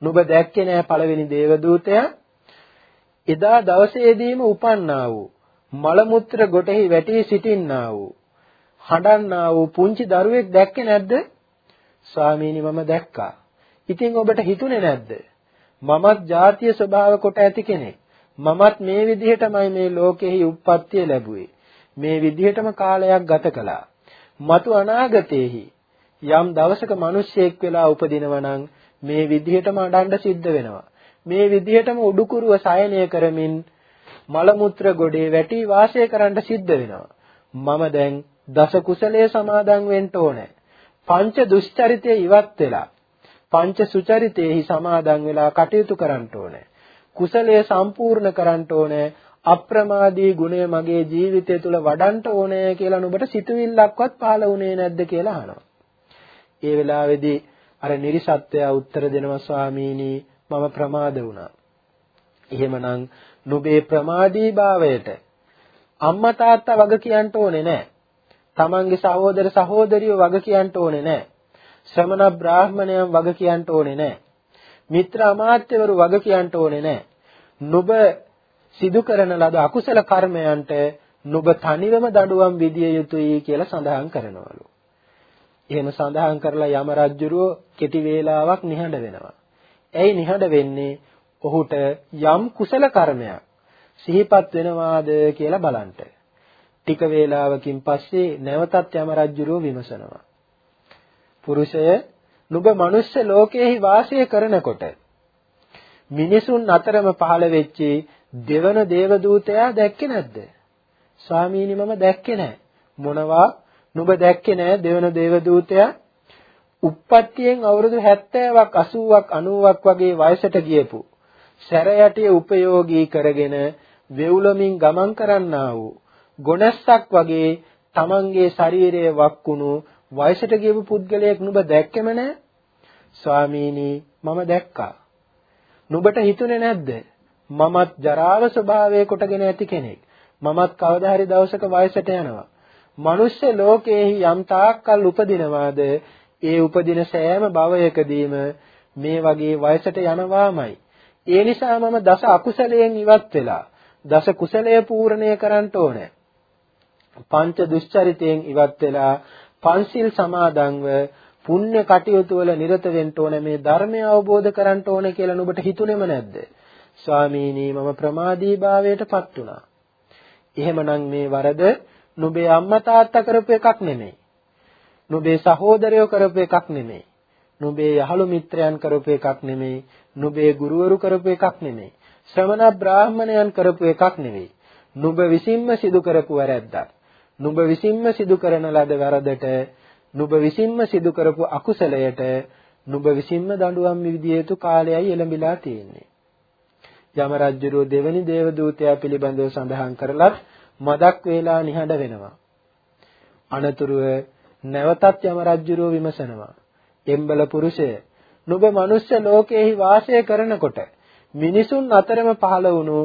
නුඹ දැක්කේ නැහැ පළවෙනි දේව දූතයා එදා දවසේදීම උපන්නා වූ මල මුත්‍ර ගොටෙහි වැටි සිටින්නා වූ හඬන්නා වූ පුංචි දරුවෙක් දැක්කේ නැද්ද? ස්වාමීනි මම දැක්කා. ඉතින් ඔබට හිතුනේ නැද්ද? මමත් ජාතිය ස්වභාව කොට ඇති කෙනෙක්. මමත් මේ විදිහටමයි මේ ලෝකෙහි උප්පත්තිය ලැබුවේ. මේ විදිහටම කාලයක් ගත කළා. මතු අනාගතයේහි යම් දවසක මිනිස්සෙක් වෙලා උපදිනවා නම් මේ විදිහටම අඬන්න සිද්ධ වෙනවා. මේ විදිහටම උඩුකුරුව සයනය කරමින් මල මුත්‍ර ගොඩේ වැටි වාසය කරන්න සිද්ධ වෙනවා. මම දැන් දස කුසලයේ සමාදන් වෙන්න ඕනේ. පංච දුෂ්චරිතය ඉවත් වෙලා පංච සුචරිතයේහි සමාදන් වෙලා කටයුතු කරන්න ඕනේ. කුසලයේ සම්පූර්ණ කරන්න ඕනේ. අප්‍රමාදී ගුණය මගේ ජීවිතය තුළ වඩන්න ඕනේ කියලා නුඹට සිතුවිල්ලක්වත් පහළ වුණේ නැද්ද කියලා අහනවා. ඒ වෙලාවේදී අර නිර්සත්‍යය උත්තර දෙනවා ස්වාමීනි මම ප්‍රමාද වුණා. එහෙමනම් නුඹේ ප්‍රමාදී භාවයට අම්මා තාත්තා වග කියන්න ඕනේ නැහැ. තමන්ගේ සහෝදර සහෝදරියෝ වග කියන්න ඕනේ නැහැ. ශ්‍රමණ බ්‍රාහ්මණයන් වග කියන්න ඕනේ නැහැ. මිත්‍ර අමාත්‍යවරු වග කියන්න ඕනේ නැහැ. නුඹ සිදු කරන ලද අකුසල කර්මයන්ට නුඹ තනිවම දඬුවම් විදිය යුතුයි කියලා සඳහන් කරනවලු. එහෙම සඳහන් කරලා යම රජුරෝ කෙටි වේලාවක් නිහඬ වෙනවා. ඇයි නිහඬ වෙන්නේ? ඔහුට යම් කුසල කර්මයක් සිහිපත් වෙනවාද කියලා බලන්න. ටික වේලාවකින් පස්සේ නැවතත් යම රජුරෝ විමසනවා. පුරුෂය නුඹ මනුෂ්‍ය ලෝකයේහි වාසය කරනකොට මිනිසුන් අතරම පහළ වෙච්ච දෙවන දේව දූතයා දැක්කේ නැද්ද? ස්වාමීනි මම දැක්කේ නැහැ. මොනවා? නුඹ දැක්කේ නැහැ දෙවන දේව දූතයා? උප්පත්තියෙන් අවුරුදු 70ක් 80ක් 90ක් වගේ වයසට ගියපු සැරයටිය උපයෝගී කරගෙන වෙවුලමින් ගමන් කරන්නා වූ ගොනස්සක් වගේ තමන්ගේ ශරීරයේ වක්කුණු වයසට ගියපු පුද්ගලයෙක් නුඹ දැක්කෙම නෑ? ස්වාමීනි මම දැක්කා. නුඹට හිතුනේ නැද්ද? මමත් ජරාව ස්වභාවය කොටගෙන ඇති කෙනෙක්. මමත් කවදා හරි දවසක වයසට යනවා. මනුෂ්‍ය ලෝකයේහි යම් තාක්කල් උපදිනවාද? ඒ උපදින සෑම භවයකදීම මේ වගේ වයසට යනවාමයි. ඒ නිසා මම දස අකුසලයෙන් ඉවත් වෙලා දස කුසලය පූර්ණය කරන්න ඕනේ. පංච දුෂ්චරිතයෙන් ඉවත් වෙලා පන්සිල් සමාදන්ව පුණ්‍ය කටයුතු වල නිරත වෙන්න ඕනේ මේ ධර්මය අවබෝධ කරගන්න ඕනේ කියලා නුඹට හිතුනේම නැද්ද? ස්වාමීනි මම ප්‍රමාදී භාවයටපත් වුණා. එහෙමනම් මේ වරද නුඹේ අම්මා තාත්තා කරපු එකක් නෙමෙයි. නුඹේ සහෝදරයෝ කරපු එකක් නෙමෙයි. නුඹේ යහළු මිත්‍රයන් කරපු එකක් නෙමෙයි. නුඹේ ගුරුවරු කරපු එකක් නෙමෙයි. ශ්‍රමණ බ්‍රාහ්මණයන් කරපු එකක් නෙමෙයි. නුඹ විසින්ම සිදු කරපු වැරැද්දක්. නුඹ විසින්ම සිදු කරන ලද වැරදට නුඹ විසින්ම සිදු කරපු අකුසලයට නුඹ විසින්ම දඬුවම් විදිය යුතු කාලයයි එළඹිලා තියෙන්නේ. යම රජුරෝ දෙවනි දේව දූතයා පිළිබඳව සඳහන් කරලත් මදක් වේලා නිහඬ වෙනවා. අනතුරුව නැවතත් යම රජුරෝ විමසනවා. එම්බල පුරුෂය නුඹ මනුෂ්‍ය ලෝකයේහි වාසය කරනකොට මිනිසුන් අතරම පහළ වුණු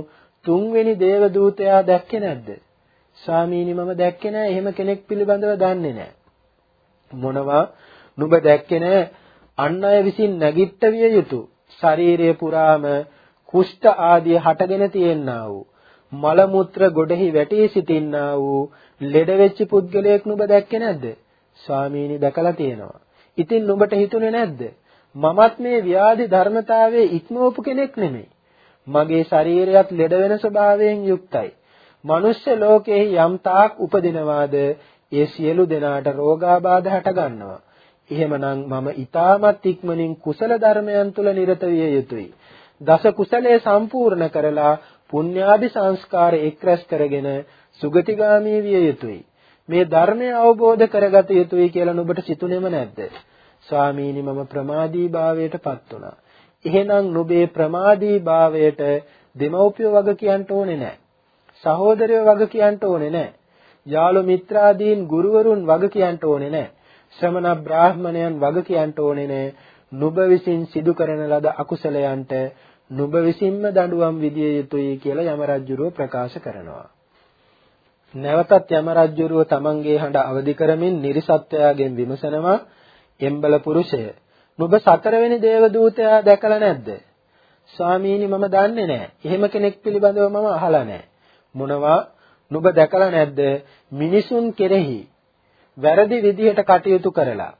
තුන්වෙනි දේව දූතයා දැක්කේ නැද්ද? ස්වාමීනි මම දැක්කේ නැහැ. එහෙම කෙනෙක් පිළිබඳව දන්නේ නැහැ. මොනවා? නුඹ දැක්කේ නැහැ. අන් අය විසින් නැගිට විය යුතු ශරීරය පුරාම කුෂ්ඨ ආදී හටගෙන තියෙනා වූ මල මුත්‍ර ගොඩෙහි වැටී සිටින්නා වූ ලෙඩ වෙච්ච පුද්ගලයෙක් නුඹ දැක්කේ නැද්ද? ස්වාමීනි දැකලා තියෙනවා. ඉතින් නුඹට හිතුනේ නැද්ද? මමත් මේ ව්‍යාධි ධර්මතාවයේ ඉක්මවපු කෙනෙක් නෙමෙයි. මගේ ශරීරයත් ලෙඩ වෙන ස්වභාවයෙන් යුක්තයි. මනුෂ්‍ය ලෝකයේ යම් තාක් උපදිනවාද ඒ සියලු දෙනාට රෝගාබාධ හට ගන්නවා. එහෙමනම් මම ඊටමත් ඉක්මනින් කුසල ධර්මයන් තුල නිරත විය යුතුයි. දස කුසලයේ සම්පූර්ණ කරලා පුණ්‍යාභි සංස්කාර එක්රැස් කරගෙන සුගතිගාමී විය යුතුයි. මේ ධර්මය අවබෝධ කරගත යුතුයි කියලා නුඹට සිතුනේම නැද්ද? ස්වාමීනි මම ප්‍රමාදී භාවයටපත් වුණා. එහෙනම් නුඹේ ප්‍රමාදී භාවයට දෙමව්පියෝ වග කියන්න ඕනේ නැහැ. සහෝදරයෝ වග කියන්න ඕනේ නැහැ. යාළු මිත්‍රාදීන් ගුරුවරුන් වග කියන්න ඕනේ නැහැ. ශ්‍රමණ බ්‍රාහ්මණයන් වග කියන්න ඕනේ නැහැ. නුඹ විසින් සිදු කරන ලද අකුසලයන්ට නුඹ විසින්ම දඬුවම් විදිය යුතුයි කියලා යම රජුරුව ප්‍රකාශ කරනවා. නැවතත් යම රජුරුව තමන්ගේ හඬ අවදි කරමින් නිර්සත්වයාගෙන් විමසනවා එම්බල පුරුෂය නුඹ සතරවෙනි දේව දූතයා දැකලා නැද්ද? ස්වාමීනි මම දන්නේ නැහැ. එහෙම කෙනෙක් පිළිබඳව මම අහලා නැහැ. මොනවා නුඹ දැකලා නැද්ද? මිනිසුන් කෙරෙහි වැරදි විදිහට කටයුතු කරලා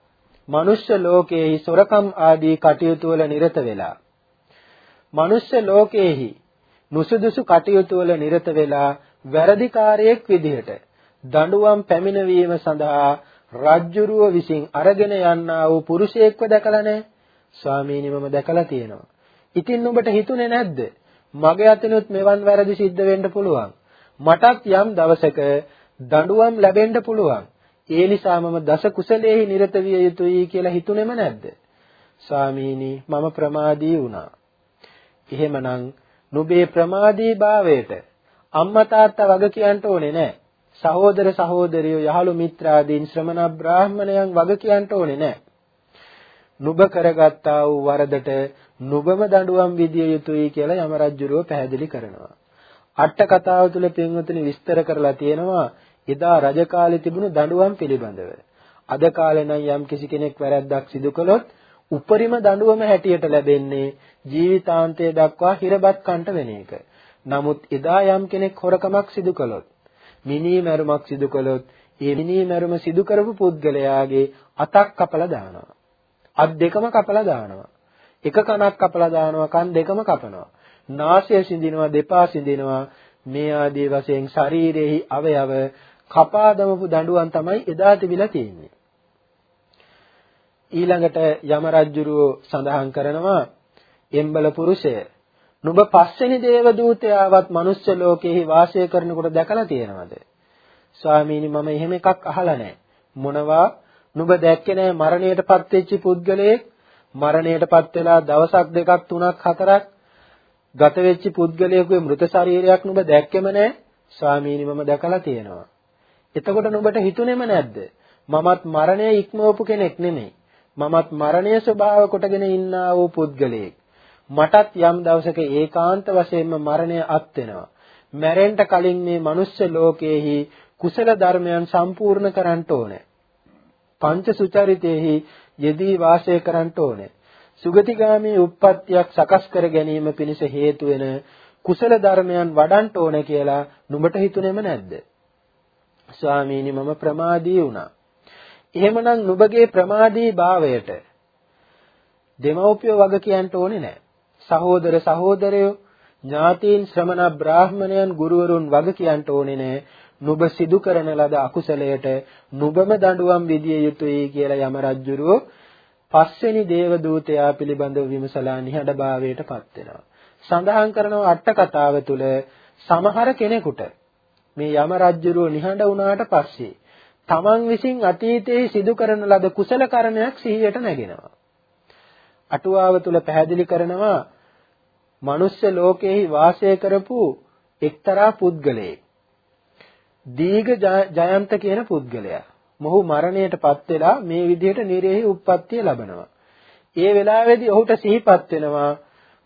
මනුෂ්‍ය ලෝකයේහි සොරකම් ආදී කටයුතු වල නිරත වෙලා මනුෂ්‍ය ලෝකයේහි නුසුදුසු කටයුතු වල නිරත වෙලා වැරදිකාරයෙක් විදිහට දඬුවම් පැමිණවීම සඳහා රජ්ජුරුව විසින් අරගෙන යන්නා වූ පුරුෂයෙක්ව දැකලා නැහැ. ස්වාමීනි මම දැකලා තියෙනවා. ඉතින් නුඹට හිතුනේ නැද්ද? මගේ අතිනුත් මෙවන් වැරදි සිද්ධ වෙන්න පුළුවන්. මටත් යම් දවසක දඬුවම් ලැබෙන්න පුළුවන්. ඒ නිසා මම දස කුසලයේහි නිරත විය යුතුයි කියලා හිතුනේම නැද්ද? ස්වාමීනි මම ප්‍රමාදී වුණා. එහෙමනම් නුඹේ ප්‍රමාදී භාවයට අම්මා තාත්තා වග කියන්න ඕනේ නැහැ. සහෝදර සහෝදරියෝ යහළු මිත්‍රාදීන් ශ්‍රමණ බ්‍රාහ්මණයන් වග කියන්න ඕනේ නැහැ. නුඹ කරගත්තා වූ වරදට නුඹම දඬුවම් විදිය යුතුයි කියලා යම රජුරෝ පැහැදිලි කරනවා. අට කතාව තුල පින්වතුනි විස්තර කරලා තියෙනවා එදා රජ කාලේ තිබුණු දඬුවම් පිළිබඳව. අද කාලේ නම් යම් කිසි කෙනෙක් වැරැද්දක් සිදු කළොත් උපරිම දඬුවම හැටියට ලැබෙන්නේ ජීවිතාන්තය දක්වා හිරබත් කන්ට වෙන එක. නමුත් එදා යම් කෙනෙක් හොරකමක් සිදු කළොත්, මිනී මැරුමක් සිදු කළොත්, ඒ මිනී මැරුම සිදු කරපු පුද්ගලයාගේ අතක් කපලා දානවා. අත් දෙකම කපලා දානවා. එක කනක් කපලා දානවා, කන් දෙකම කපනවා. නාසය සිඳිනවා, දෙපා සිඳිනවා. මේ ආදී වශයෙන් ශරීරයේ අවයව කපා දමපු දඬුවම් තමයි එදා තිබිලා තියෙන්නේ. ඊළඟට යම රජුරෝ සඳහන් කරනවා එම්බල පුරුෂය නුඹ පස්වෙනි දේව දූතයාවත් මනුෂ්‍ය ලෝකෙහි වාසය කරනකොට දැකලා තියෙනවද? ස්වාමීනි මම එහෙම එකක් අහලා නැහැ. මොනවා? නුඹ දැක්කේ නැහැ මරණයටපත් වෙච්ච පුද්ගලයෙක් මරණයටපත් වෙලා දවසක් දෙකක් තුනක් හතරක් ගත වෙච්ච පුද්ගලයෙකුගේ මృత ශරීරයක් නුඹ දැක්කෙම නැහැ. ස්වාමීනි මම දැකලා තියෙනවා. එතකොට නුඹට හිතුනේම නැද්ද? මමත් මරණය ඉක්මවපු කෙනෙක් නෙමෙයි. මමත් මරණය ස්වභාව කොටගෙන ඉන්නා වූ පුද්ගලයෙක්. මටත් යම් දවසක ඒකාන්ත වශයෙන්ම මරණය අත් වෙනවා. මැරෙන්න කලින් මේ මනුෂ්‍ය ලෝකයේහි කුසල ධර්මයන් සම්පූර්ණ කරන්න ඕනේ. පංච සුචරිතේහි යෙදී වාසය කරන්න ඕනේ. සුගතිගාමී උප්පත්තියක් සකස් කර ගැනීම පිණිස හේතු වෙන කුසල ධර්මයන් වඩන්න ඕනේ කියලා නුඹට හිතුනේම නැද්ද? ස්වාමීනි මම ප්‍රමාදී වුණා. එහෙමනම් නුඹගේ ප්‍රමාදී භාවයට දෙමව්පියෝ වග කියන්න ඕනේ නැහැ. සහෝදර සහෝදරයෝ ඥාතීන් ශ්‍රමණ බ්‍රාහ්මණයන් ගුරුවරුන් වග කියන්න ඕනේ නැහැ. නුඹ සිදු කරන ලද අකුසලයට නුඹම දඬුවම් විදිය යුතුයි කියලා යම රජුරෝ පස්වෙනි දේව දූතයා පිළිබඳව විමසලා නිහඬභාවයටපත් වෙනවා. සඳහන් කරනවා අට කතාව තුළ සමහර කෙනෙකුට මේ යම රජුරෝ නිහඬ වුණාට පස්සේ තමන් විසින් අතීතයේ සිදු කරන ලද කුසල කර්මයක් සිහියට නැගෙනවා. අටුවාව තුල පැහැදිලි කරනවා මනුෂ්‍ය ලෝකයේ වාසය කරපු එක්තරා පුද්ගලයෙක්. දීඝ ජයන්ත කියන පුද්ගලයා. මොහු මරණයටපත් වෙලා මේ විදිහට නිරෙහි උප්පත්තිය ලබනවා. ඒ වෙලාවේදී ඔහුට සිහිපත් වෙනවා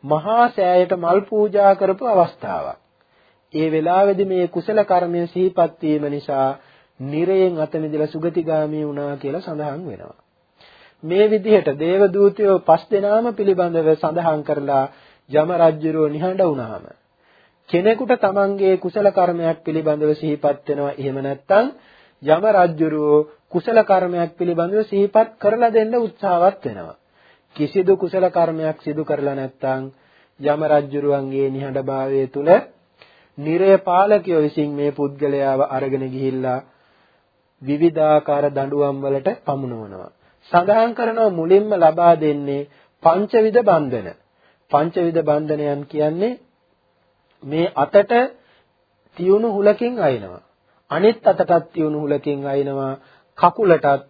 මහා සෑයට මල් පූජා කරපු අවස්ථාවක්. ඒ වෙලාවේදී මේ කුසල කර්මය සිහිපත් වීම නිසා නිරයෙන් අත මිදලා සුගතිගාමී වුණා කියලා සඳහන් වෙනවා. මේ විදිහට දේව දූතයෝ පස් දෙනාම පිළිබඳව සඳහන් කරලා යම රජුරෝ නිහඬ වුණාම කෙනෙකුට තමන්ගේ කුසල කර්මයක් පිළිබඳව සිහිපත් වෙනවා එහෙම නැත්නම් යම රජුරෝ කුසල කර්මයක් පිළිබඳව සිහිපත් කරලා දෙන්න උත්සාහවත් වෙනවා කිසිදු කුසල කර්මයක් සිදු කරලා නැත්නම් යම රජුරුවන්ගේ නිහඬභාවය තුල නිරය පාලකයෝ විසින් මේ පුද්ගලයාව අරගෙන ගිහිල්ලා විවිධාකාර දඬුවම් වලට පමුණවනවා. සඳහන් කරනවා මුලින්ම ලබා දෙන්නේ පංචවිධ බන්ධන. පංචවිධ බන්ධනයන් කියන්නේ මේ අතට තියුණු හුලකින් අයිනවා. අනිත් අතටත් තියුණු හුලකින් අයිනවා. කකුලටත්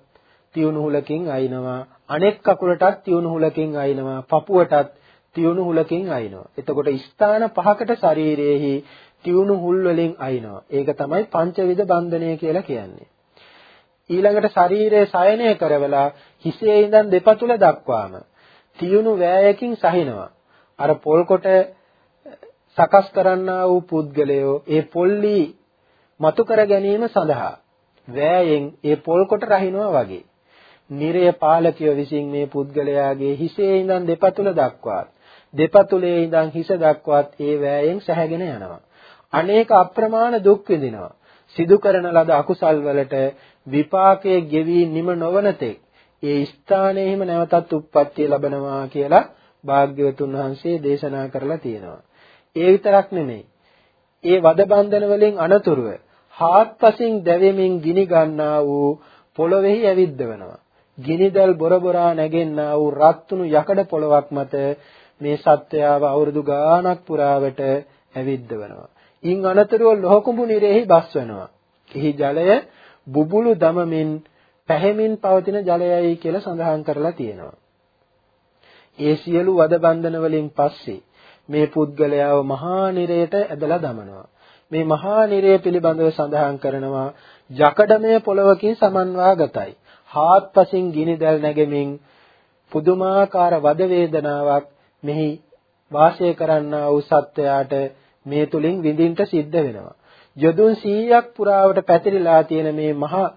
තියුණු හුලකින් අයිනවා. අනෙක් කකුලටත් තියුණු හුලකින් අයිනවා. පපුවටත් තියුණු හුලකින් අයිනවා. එතකොට ස්ථාන පහකට ශරීරයේහි තියුණු හුල් වලින් අයිනවා. ඒක තමයි පංචවිධ බන්ධනය කියලා කියන්නේ. ඊළඟට ශරීරය සයනය කරවලා හිසේ ඉඳන් දෙපතුල දක්වාම තියුණු වෑයකින් සහිනවා. අර පොල් කොට සකස් කරන්නා වූ පුද්ගලයෝ ඒ පොල්ලි මතු කර ගැනීම සඳහා වෑයෙන් ඒ පොල් කොට රහිනවා වගේ. නිරය පාලකයෝ විසින් මේ පුද්ගලයාගේ හිසේ ඉඳන් දෙපතුල දක්වාත් දෙපතුලේ ඉඳන් හිස දක්වාත් ඒ වෑයෙන් සැහැගෙන යනවා. අනේක අප්‍රමාණ දුක් විඳිනවා. සිදු කරන ලද අකුසල් වලට විපාකයේ ගෙවි නිම නොවන තෙක් ඒ ස්ථානයේම නැවතත් උප්පත්තිය ලබනවා කියලා භාග්‍යවතුන් වහන්සේ දේශනා කරලා තියෙනවා. ඒ විතරක් නෙමෙයි. ඒ වද බන්ධන වලින් අනතුරුව හාත්පසින් දැවෙමින් ගිනි ගන්නා වූ පොළොවේහි ඇවිද්දවනවා. ගිනිදල් බොර බොරා නැගෙන්නා වූ රත්තුණු යකඩ පොළවක් මත මේ සත්වයාව අවුරුදු ගාණක් පුරාවට ඇවිද්දවනවා. ඉන් අනතුරුව ලොහකුඹු නිරෙහි බස්වනවා. එහි ජලය බුබුලු දමමින් පැහැමින් පවතින ජලයයි කියලා සඳහන් කරලා තියෙනවා. ඒ සියලු වද බන්ධන වලින් පස්සේ මේ පුද්ගලයාව මහා නිරයට ඇදලා දමනවා. මේ මහා නිරය පිළිබඳව සඳහන් කරනවා ජකඩමය පොළවකින් සමන්වාගතයි. හාත්පසින් ගිනි දැල් නැගෙමින් පුදුමාකාර වද වේදනාවක් මෙහි වාසය කරන්නා වූ සත්වයාට මේ තුලින් විඳින්න සිද්ධ වෙනවා. යොදුන් 100ක් පුරාවට පැතිරිලා තියෙන මේ මහා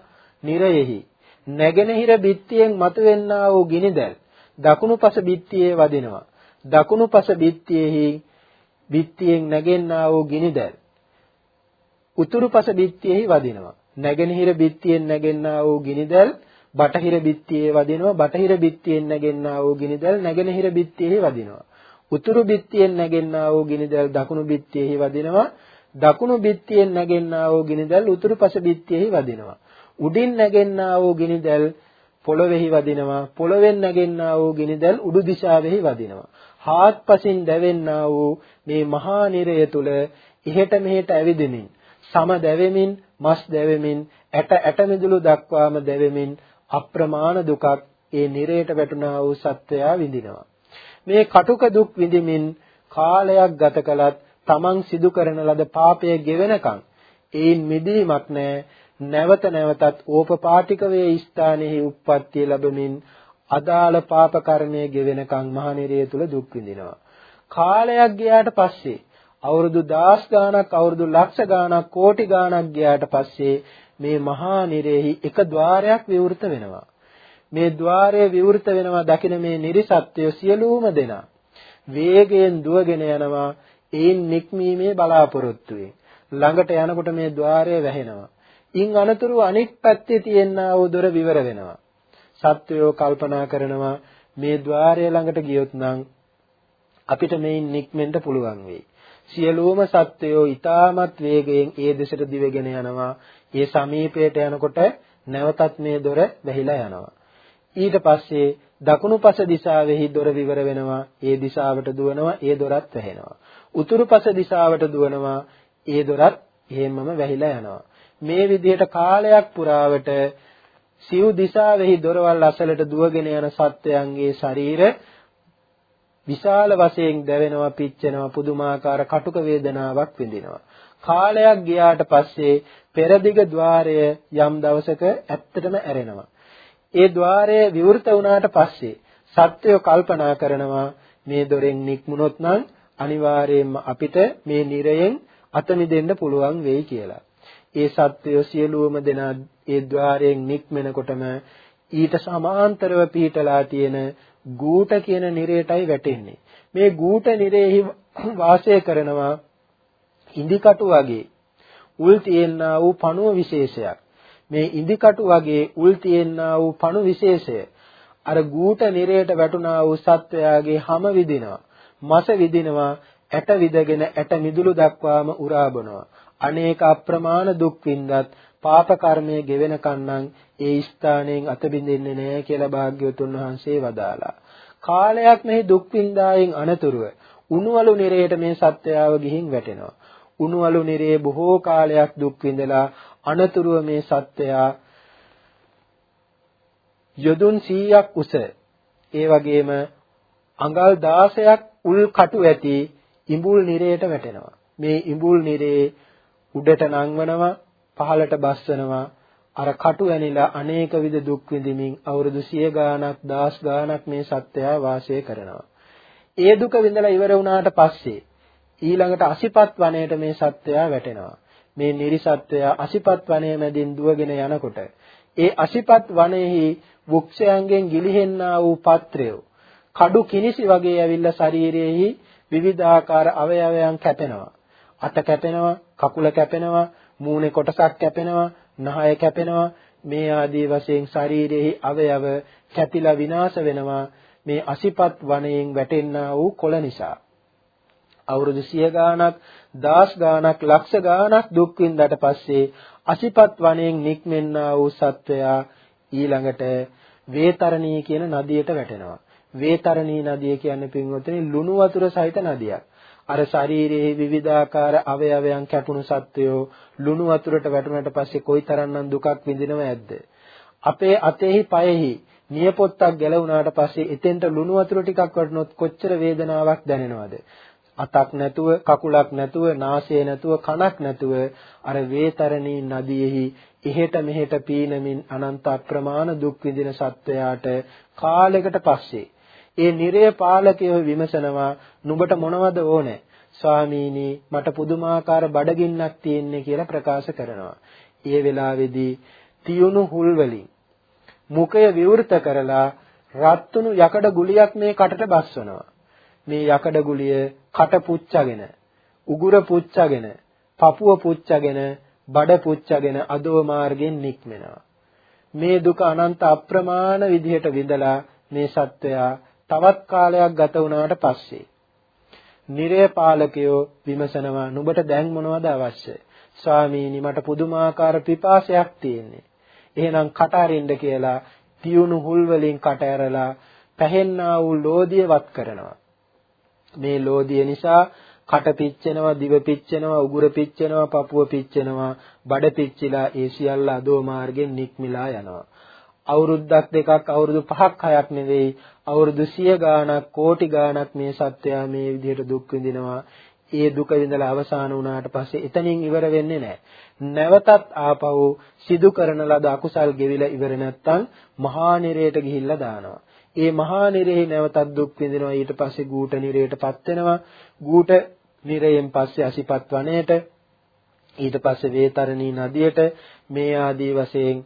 නිරයෙහි නැගෙනහිර බිත්තියෙන් මතුවෙන්නා වූ ගිනිදැල් දකුණුපස බිත්තියේ වදිනවා. දකුණුපස බිත්තියේහි බිත්තියෙන් නැගෙන්නා වූ ගිනිදැල් උතුරුපස බිත්තියේහි වදිනවා. නැගෙනහිර බිත්තියෙන් නැගෙන්නා වූ ගිනිදැල් බටහිර බිත්තියේ වදිනවා. බටහිර බිත්තියෙන් නැගෙන්නා වූ ගිනිදැල් නැගෙනහිර බිත්තියේහි වදිනවා. උතුරු බිත්තියෙන් නැගෙන්නා වූ ගිනිදැල් දකුණු බිත්තියේහි වදිනවා. දකුණු බිත්තියෙන් නැගෙන්නා වූ ගිනිදැල් උතුරු පස බිත්තියෙහි වදිනවා. උඩින් නැගෙන්නා වූ ගිනිදැල් පොළොවේහි වදිනවා. පොළොවෙන් නැගෙන්නා වූ ගිනිදැල් උඩු දිශාවෙහි වදිනවා. හාත්පසින් දැවෙන්නා වූ මේ මහා නිරය තුල ඉහෙට මෙහෙට ඇවිදෙමින් සම දැවෙමින් මස් දැවෙමින් ඇට ඇට මිදුළු දක්වාම දැවෙමින් අප්‍රමාණ දුකක් ඒ නිරයට වැටුණා වූ සත්වයා විඳිනවා. මේ කටුක දුක් විඳිමින් කාලයක් ගත කළත් තමන් සිදු කරන ලද පාපය ගෙවෙනකන් ඒන් මිදීමක් නැහැ නැවත නැවතත් ඕපපාටික වේ ස්ථානයේ උප්පත්තිය ලැබමින් අදාළ පාප කර්මයේ ගෙවෙනකන් මහනිරිය තුල දුක් විඳිනවා කාලයක් ගියාට පස්සේ අවුරුදු දහස් ගාණක් අවුරුදු ලක්ෂ ගාණක් කෝටි ගාණක් ගියාට පස්සේ මේ මහා නිරෙහි එක ద్వාරයක් විවෘත වෙනවා. මේ ద్వාරය විවෘත වෙනවා දකින මේ නිර්සත්‍ය සියලුම දෙනා වේගයෙන් දුවගෙන යනවා ඒ නික්මීමේ බලාපොරොත්තුවේ. ළඟට යනකොට මේ ద్వාරය වැහෙනවා. ඉන් අනතුරු අනිත් පැත්තේ තියෙනා වූ දොර විවර වෙනවා. සත්වයෝ කල්පනා කරනවා මේ ద్వාරය ළඟට ගියොත් නම් අපිට මේන් නික්මෙන්න පුළුවන් වෙයි. සියලුම සත්වයෝ ඊටමත් වේගයෙන් ඒ දෙසට දිවගෙන යනවා. ඒ සමීපයට යනකොට නැවතත් මේ දොර වැහිලා යනවා. ඊට පස්සේ දකුණු පස දිශාවෙහි දොර විවර වෙනවා. ඒ දිශාවට දුවනවා. ඒ දොරත් වැහෙනවා. උතුරු පස දිශාවට දුවනවා. ඒ දොරත් එහෙමම වැහිලා යනවා. මේ විදිහට කාලයක් පුරාවට සිව් දිශාවෙහි දොරවල් අසලට දුවගෙන යන සත්වයන්ගේ ශරීර විශාල වශයෙන් දැවෙනවා, පිච්චෙනවා, පුදුමාකාර කටුක වේදනාවක් විඳිනවා. කාලයක් ගියාට පස්සේ පෙරදිග ద్వාරය යම් දවසක ඇත්තටම ඇරෙනවා. ඒ ద్వාරය විවෘත වුණාට පස්සේ සත්‍යය කල්පනා කරනවා මේ දොරෙන් නික්මුණොත් නම් අනිවාර්යයෙන්ම අපිට මේ නිරයෙන් අත මිදෙන්න පුළුවන් වෙයි කියලා. ඒ සත්වය සියලුම දෙනා ඒ ద్వාරයෙන් නික්මෙනකොටම ඊට සමාන්තරව පීටලා තියෙන ගූට කියන නිරයටයි වැටෙන්නේ. මේ ගූට නිරයෙහි වාසය කරනවා ඉන්දිකටු වගේ උල් තියෙනා වූ පණුව විශේෂයක්. මේ ඉන්දිකටු වගේ උල් තියෙනා වූ පණු විශේෂය අර ගූට නිරයට වැටුණා වූ සත්වයාගේ හැම විදිනවා. මස විදිනවා ඇට විදගෙන ඇට මිදුළු දක්වාම උරා බොනවා. අනේක අප්‍රමාණ දුක් විඳත් පාප කර්මයේ ගෙවෙන කන්නම් ඒ ස්ථානයෙන් අත බින්දෙන්නේ නැහැ කියලා භාග්‍යවතුන් වහන්සේ වදාලා. කාලයක් මෙහි දුක් විඳායෙන් අනතුරුව උණුවලු නිරයට මේ සත්වයාව ගිහින් වැටෙනවා. උණුවලු නිරේ බොහෝ කාලයක් දුක් විඳලා අනතුරුව මේ සත්වයා යොදුන් 100ක් උස ඒ වගේම අඟල් 16ක් උල් කටු ඇති ඉඹුල් නිරයට වැටෙනවා. මේ ඉඹුල් නිරේ උඩට නංවනවා පහළට බස්සනවා අර කටු ඇනිලා අනේක විද දුක් විඳිමින් අවුරුදු 100 ගාණක් දහස් ගාණක් මේ සත්‍යය වාසය කරනවා. ඒ දුක විඳලා ඉවර වුණාට පස්සේ ඊළඟට අසිපත් වනයේට මේ සත්‍යය වැටෙනවා. මේ නිරිසත්වය අසිපත් වනයේ මැදින් දුවගෙන යනකොට ඒ අසිපත් වනයේහි වෘක්ෂයන්ගෙන් ගිලිහෙන්නා වූ පත්‍රය කඩු කිනිසි වගේ ඇවිල්ලා ශරීරයේහි විවිධාකාර අවයවයන් කැපෙනවා. අත කැපෙනවා, කකුල කැපෙනවා, මූණේ කොටසක් කැපෙනවා, නහය කැපෙනවා. මේ ආදී වශයෙන් ශරීරයේ අවයව කැපිලා විනාශ වෙනවා. මේ අසිපත් වනයෙන් වැටෙන්නා වූ කොළ නිසා. අවුරුදු 100 ගාණක්, දහස් ගාණක්, ලක්ෂ ගාණක් දුක් විඳලා පස්සේ අසිපත් වනයෙන් නික්මෙන්නා වූ සත්වයා ඊළඟට වේතරණී කියන නදියට වැටෙනවා. වේතරණී නදිය කියන්නේ පින්වතුනි ලුණු වතුර සහිත නදියක්. අර ශරීරයේ විවිධාකාර අවයවයන් කැපුණු සත්වයෝ ලුණු වතුරට වැටුණට පස්සේ කොයිතරම්නම් දුකක් විඳිනව ඇද්ද? අපේ අතෙහි පයෙහි නියපොත්තක් ගැලවුණාට පස්සේ එතෙන්ට ලුණු වතුර ටිකක් වටනොත් කොච්චර වේදනාවක් දැනෙනවද? අතක් නැතුව, කකුලක් නැතුව, නාසය නැතුව, කනක් නැතුව අර වේතරණී නදියෙහි එහෙට මෙහෙට පීනමින් අනන්ත අප්‍රමාණ දුක් විඳින සත්වයාට කාලයකට පස්සේ ඒ නිරය පාලකයෝ විමසනවා නුඹට මොනවද ඕනේ? ස්වාමීනි මට පුදුමාකාර බඩගින්නක් තියෙන්නේ කියලා ප්‍රකාශ කරනවා. ඒ වෙලාවේදී තියුණු හුල් වලින් මුඛය විවෘත කරලා රත්තුණු යකඩ ගුලියක් මේ කටට බස්සනවා. මේ යකඩ ගුලිය කට පුච්චගෙන උගුර පුච්චගෙන පපුව පුච්චගෙන බඩ පුච්චගෙන අදෝ මාර්ගෙන් නික්මෙනවා. මේ දුක අනන්ත අප්‍රමාණ විදිහට විඳලා මේ සත්වයා තවත් කාලයක් ගත වුණාට පස්සේ නිරය පාලකයෝ විමසනවා නුඹට දැන් මොනවද අවශ්‍ය? ස්වාමීනි මට පුදුමාකාර පිපාසයක් තියෙන්නේ. එහෙනම් කට අරින්න කියලා තියුණු හුල් වලින් කට ඇරලා පැහෙන්නා වූ ලෝදිය වත් කරනවා. මේ ලෝදිය නිසා කට පිච්චෙනවා, දිව පිච්චෙනවා, උගුර පිච්චෙනවා, පපුව පිච්චෙනවා, බඩ පිච්චිලා ඒ සියල්ල අදෝ මාර්ගෙන් නික්මිලා යනවා. අවුරුද්දක් දෙකක් අවුරුදු 5ක් 6ක් නෙවෙයි අවුරුදු 100 ගාණක් කෝටි ගාණක් මේ සත්වයා මේ විදිහට දුක් විඳිනවා ඒ දුක විඳලා අවසාන වුණාට පස්සේ එතනින් ඉවර වෙන්නේ නැහැ. නැවතත් ආපහු සිදු කරන ලද අකුසල් ගෙවිලා ඉවර නැත්තම් මහා නිරයට ගිහිල්ලා දානවා. ඒ මහා නිරෙහි නැවතත් දුක් විඳිනවා ඊට පස්සේ ගූට නිරයටපත් වෙනවා. ගූට නිරයෙන් පස්සේ අසිපත් වනයේට ඊට පස්සේ වේතරණී නදියට මේ ආදී වශයෙන්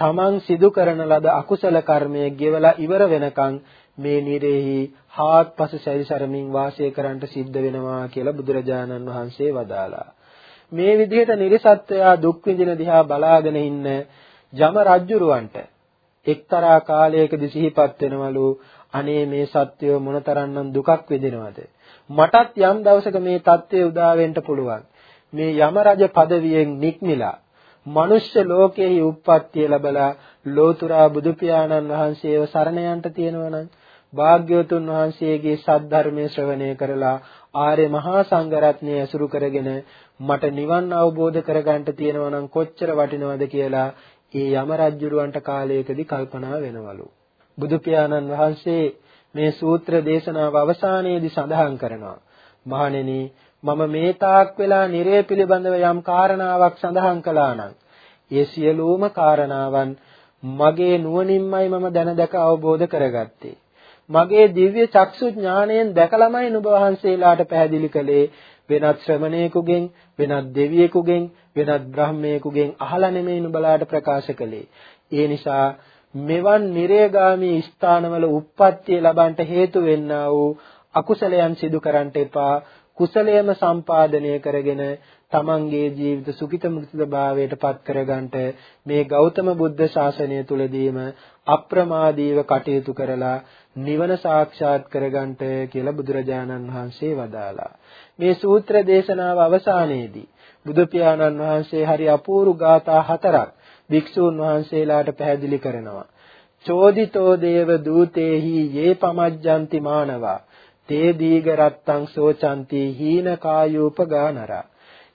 තමන් සිදු කරන ලද අකුසල කර්මය ගෙවලා ඉවර වෙනකන් මේ නිරෙහි හාත්පස සැරිසරමින් වාසය කරන්නට සිද්ධ වෙනවා කියලා බුදුරජාණන් වහන්සේ වදාලා. මේ විදිහට නිර්සත්වයා දුක් විඳින දිහා බලාගෙන ඉන්න ජම රජුරවන්ට එක්තරා කාලයකදී සිහිපත් වෙනවලු අනේ මේ සත්වය මොනතරම්නම් දුකක් විඳිනවද මටත් යම් දවසක මේ தත්ත්වය උදා වෙන්න පුළුවන් මේ යම රජ පදවියෙන් නික්මිලා මනුෂ්‍ය ලෝකයේ උප්පත්තිය ලැබලා ලෝතුරා බුදු පියාණන් වහන්සේව සරණ යන්න තියෙනවනම් භාග්‍යවතුන් වහන්සේගේ සද්ධර්මයේ ශ්‍රවණය කරලා ආර්ය මහා සංඝරත්නය ඇසුරු කරගෙන මට නිවන් අවබෝධ කරගන්න තියෙනවනම් කොච්චර වටිනවද කියලා ඒ යම රජුරවන්ට කාලයකදී කල්පනා වෙනවලු. බුදු පියාණන් වහන්සේ මේ සූත්‍ර දේශනාව අවසානයේදී සඳහන් කරනවා. මහණෙනි මම මේ තාක් වෙලා නිරය පිළිබඳව යම් කාරණාවක් සඳහන් කළා නම් ඒ සියලුම කාරණාවන් මගේ නුවණින්මයි මම දැන දැක අවබෝධ කරගත්තේ මගේ දිව්‍ය චක්සු ඥාණයෙන් දැකලාමයි නුඹ වහන්සේලාට පැහැදිලි කළේ වෙනත් ශ්‍රමණේකුගෙන් වෙනත් දෙවියෙකුගෙන් වෙනත් බ්‍රහ්මයෙකුගෙන් අහලා නෙමෙයි නුඹලාට ප්‍රකාශ කළේ. ඒ නිසා මෙවන් නිරේගාමී ස්ථානවල උප්පත්තිය ලබන්නට හේතු වෙන්නා වූ අකුසලයන් සිදු කරන්නට එපා. කුසලයම සම්පාදනය කරගෙන තමන්ගේ ජීවිත සුඛිත මුක්තිද භාවයට පත් කරගන්නට මේ ගෞතම බුද්ධ ශාසනය තුලදීම අප්‍රමාදීව කටයුතු කරලා නිවන සාක්ෂාත් කරගන්නට කියලා බුදුරජාණන් වහන්සේ වදාලා මේ සූත්‍ර දේශනාව අවසානයේදී බුදු පියාණන් වහන්සේ හරි අපූර්ව ගාථා හතරක් භික්ෂූන් වහන්සේලාට පැහැදිලි කරනවා. චෝදිතෝ දේව දූතේහි යේ පමජ්ජಂತಿ මානවා. තේ දීග රත්තං සෝචಂತಿ හීන කායූපගානරා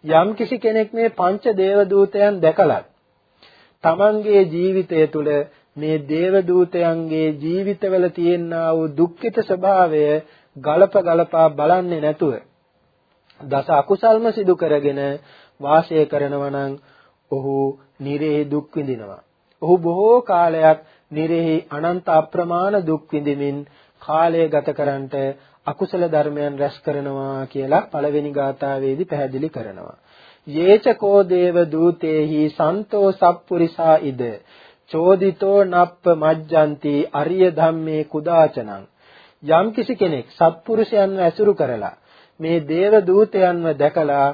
යම් කිසි කෙනෙක් මේ පංච දේව දූතයන් දැකලත් තමන්ගේ ජීවිතය තුළ මේ දේව දූතයන්ගේ ජීවිතවල තියෙනා වූ දුක්ඛිත ස්වභාවය ගලප ගලපා බලන්නේ නැතුව දස අකුසල්ම සිදු කරගෙන වාසය කරනවා නම් ඔහු නිරේ දුක් විඳිනවා. ඔහු බොහෝ කාලයක් නිරෙහි අනන්ත අප්‍රමාණ දුක් විඳිමින් කාලය ගත කරන්නට අකුසල ධර්මයන් රැස් කරනවා කියලා පළවෙනි ගාථාවේදී පැහැදිලි කරනවා. යේච කෝ දේව දූතේහි සන්තෝ සප්පුරිසා ඉද චෝදිතෝ නප්ප මජ්ජಂತಿ අරිය ධම්මේ කුදාචනං යම් කිසි කෙනෙක් සත්පුරුෂයන්ව ඇසුරු කරලා මේ දේව දූතයන්ව දැකලා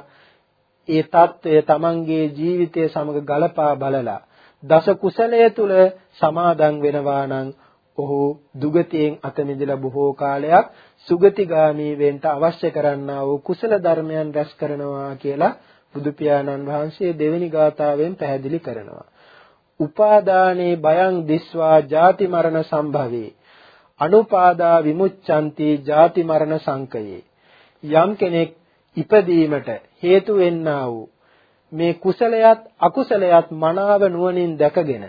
ඒ తত্ত্বය තමන්ගේ ජීවිතය සමග ගලපා බලලා දස කුසලය තුල සමාදන් වෙනවා නම් ඔහු දුගතියෙන් අත මිදලා බොහෝ කාලයක් සුගතිගාමී වෙන්න අවශ්‍ය කරන්නා වූ කුසල ධර්මයන් රැස් කරනවා කියලා බුදු පියාණන් වහන්සේ දෙවෙනි ගාථාවෙන් පැහැදිලි කරනවා. උපාදානේ බයං දිස්වා ජාති මරණ සම්භවේ අනුපාදා විමුච්ඡanti ජාති මරණ සංකයේ යම් කෙනෙක් ඉපදීමට හේතු වෙන්නා වූ මේ කුසලයත් අකුසලයත් මනාව නුවණින් දැකගෙන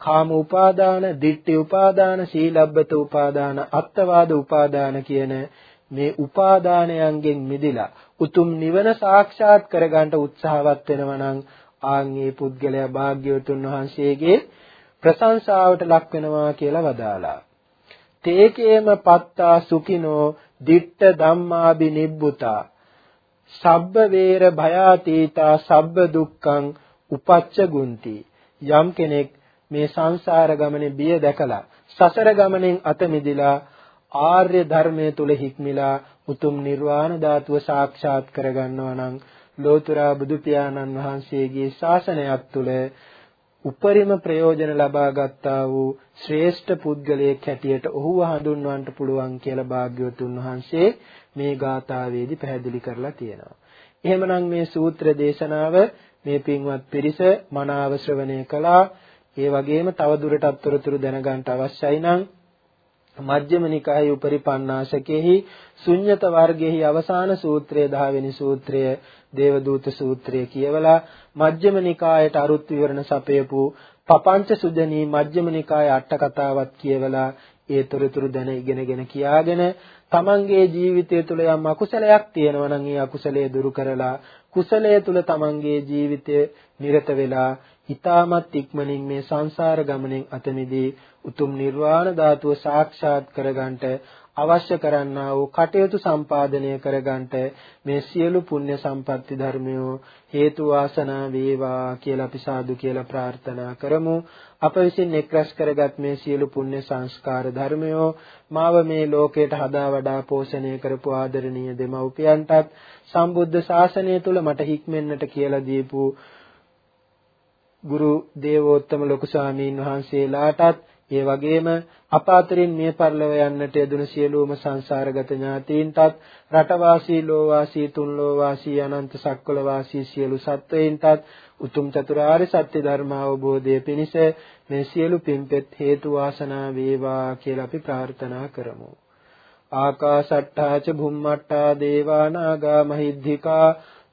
කාම උපාදාන, ditthi උපාදාන, සීලබ්බත උපාදාන, අත්තවාද උපාදාන කියන මේ උපාදානයන්ගෙන් මිදලා උතුම් නිවන සාක්ෂාත් කරගන්න උත්සාහවත් වෙනවා නම් ආන්ගේ පුද්ගලයා භාග්‍යවතුන් වහන්සේගේ ප්‍රශංසාවට ලක් වෙනවා කියලා වදාලා. තේකේම පත්තා සුඛිනෝ ditta ධම්මාබි නිබ්බුතා සබ්බ වේර භයාතීතා සබ්බ දුක්ඛං උපච්ච ගුಂತಿ යම් කෙනෙක් මේ සංසාර ගමනේ බිය දැකලා සසර ගමනෙන් අත මිදලා ආර්ය ධර්මයේ තුල හික්මිලා උතුම් නිර්වාණ ධාතුව සාක්ෂාත් කරගන්නවා නම් ලෝතුරා බුදු පියාණන් වහන්සේගේ ශාසනයක් තුල උපරිම ප්‍රයෝජන ලබා ගත්තා වූ ශ්‍රේෂ්ඨ පුද්ගලයෙක් හැටියට ඔහුව හඳුන්වන්න පුළුවන් කියලා භාග්‍යවතුන් වහන්සේ මේ ගාථාවේදී පැහැදිලි කරලා තියෙනවා. එහෙමනම් මේ සූත්‍ර දේශනාව මේ පින්වත් පිරිස මනාව ශ්‍රවණය කළා. ඒ වගේම තව දුරටත් තොරතුරු දැනගන්න අවශ්‍යයි නම් මජ්ක්‍ධිම නිකායේ උපරිපන්නාසකෙහි ශුන්්‍යත වර්ගයේහි අවසාන සූත්‍රය 10 වෙනි සූත්‍රය දේවදූත සූත්‍රය කියවලා මජ්ක්‍ධිම නිකායට අරුත් විවරණ සපයපු පපංච සුදනී මජ්ක්‍ධිම නිකායේ අට කතාවත් කියවලා ඒ තොරතුරු දැන ඉගෙනගෙන කියාගෙන තමන්ගේ ජීවිතය තුළ යම් අකුසලයක් තියෙනවා නම් ඒ අකුසලය දුරු කරලා කුසලය තුළ තමන්ගේ ජීවිතය නිරත වෙලා ඊ타මත් ඉක්මනින් මේ සංසාර ගමනෙන් අත මිදී උතුම් නිර්වාණ ධාතුව සාක්ෂාත් කරගන්නට අවශ්‍ය කරන්නා වූ කටයුතු සම්පාදනය කරගන්නට මේ සියලු පුණ්‍ය සම්පatti ධර්මයෝ හේතු වාසනා වේවා කියලා අපි සාදු කියලා ප්‍රාර්ථනා කරමු. අප විසින් එක්රැස් කරගත් මේ සියලු පුණ්‍ය සංස්කාර ධර්මයෝ මාව මේ ලෝකයට හදා වඩා පෝෂණය කරපු ආදරණීය දෙමව්පියන්ටත් සම්බුද්ධ ශාසනය තුල මට හික්මෙන්නට කියලා දීපු ගුරු දේවෝත්තම ලොකු ස්වාමීන් වහන්සේලාටත් ඒ වගේම අප අතරින් මිය පරලොව යන්නට යෙදුණු සියලුම සංසාරගත ඥාතීන්ටත් රටවාසී ලෝවාසී තුන්ලෝවාසී අනන්ත සක්වල වාසී සියලු සත්වයින්ටත් උතුම් චතුරාර්ය සත්‍ය ධර්ම අවබෝධය පිණිස මේ සියලු පින්පෙත් හේතු වාසනා වේවා කියලා අපි ප්‍රාර්ථනා කරමු. ආකාශට්ටා ච භුම්මට්ටා දේවා නාග මහිද්దికා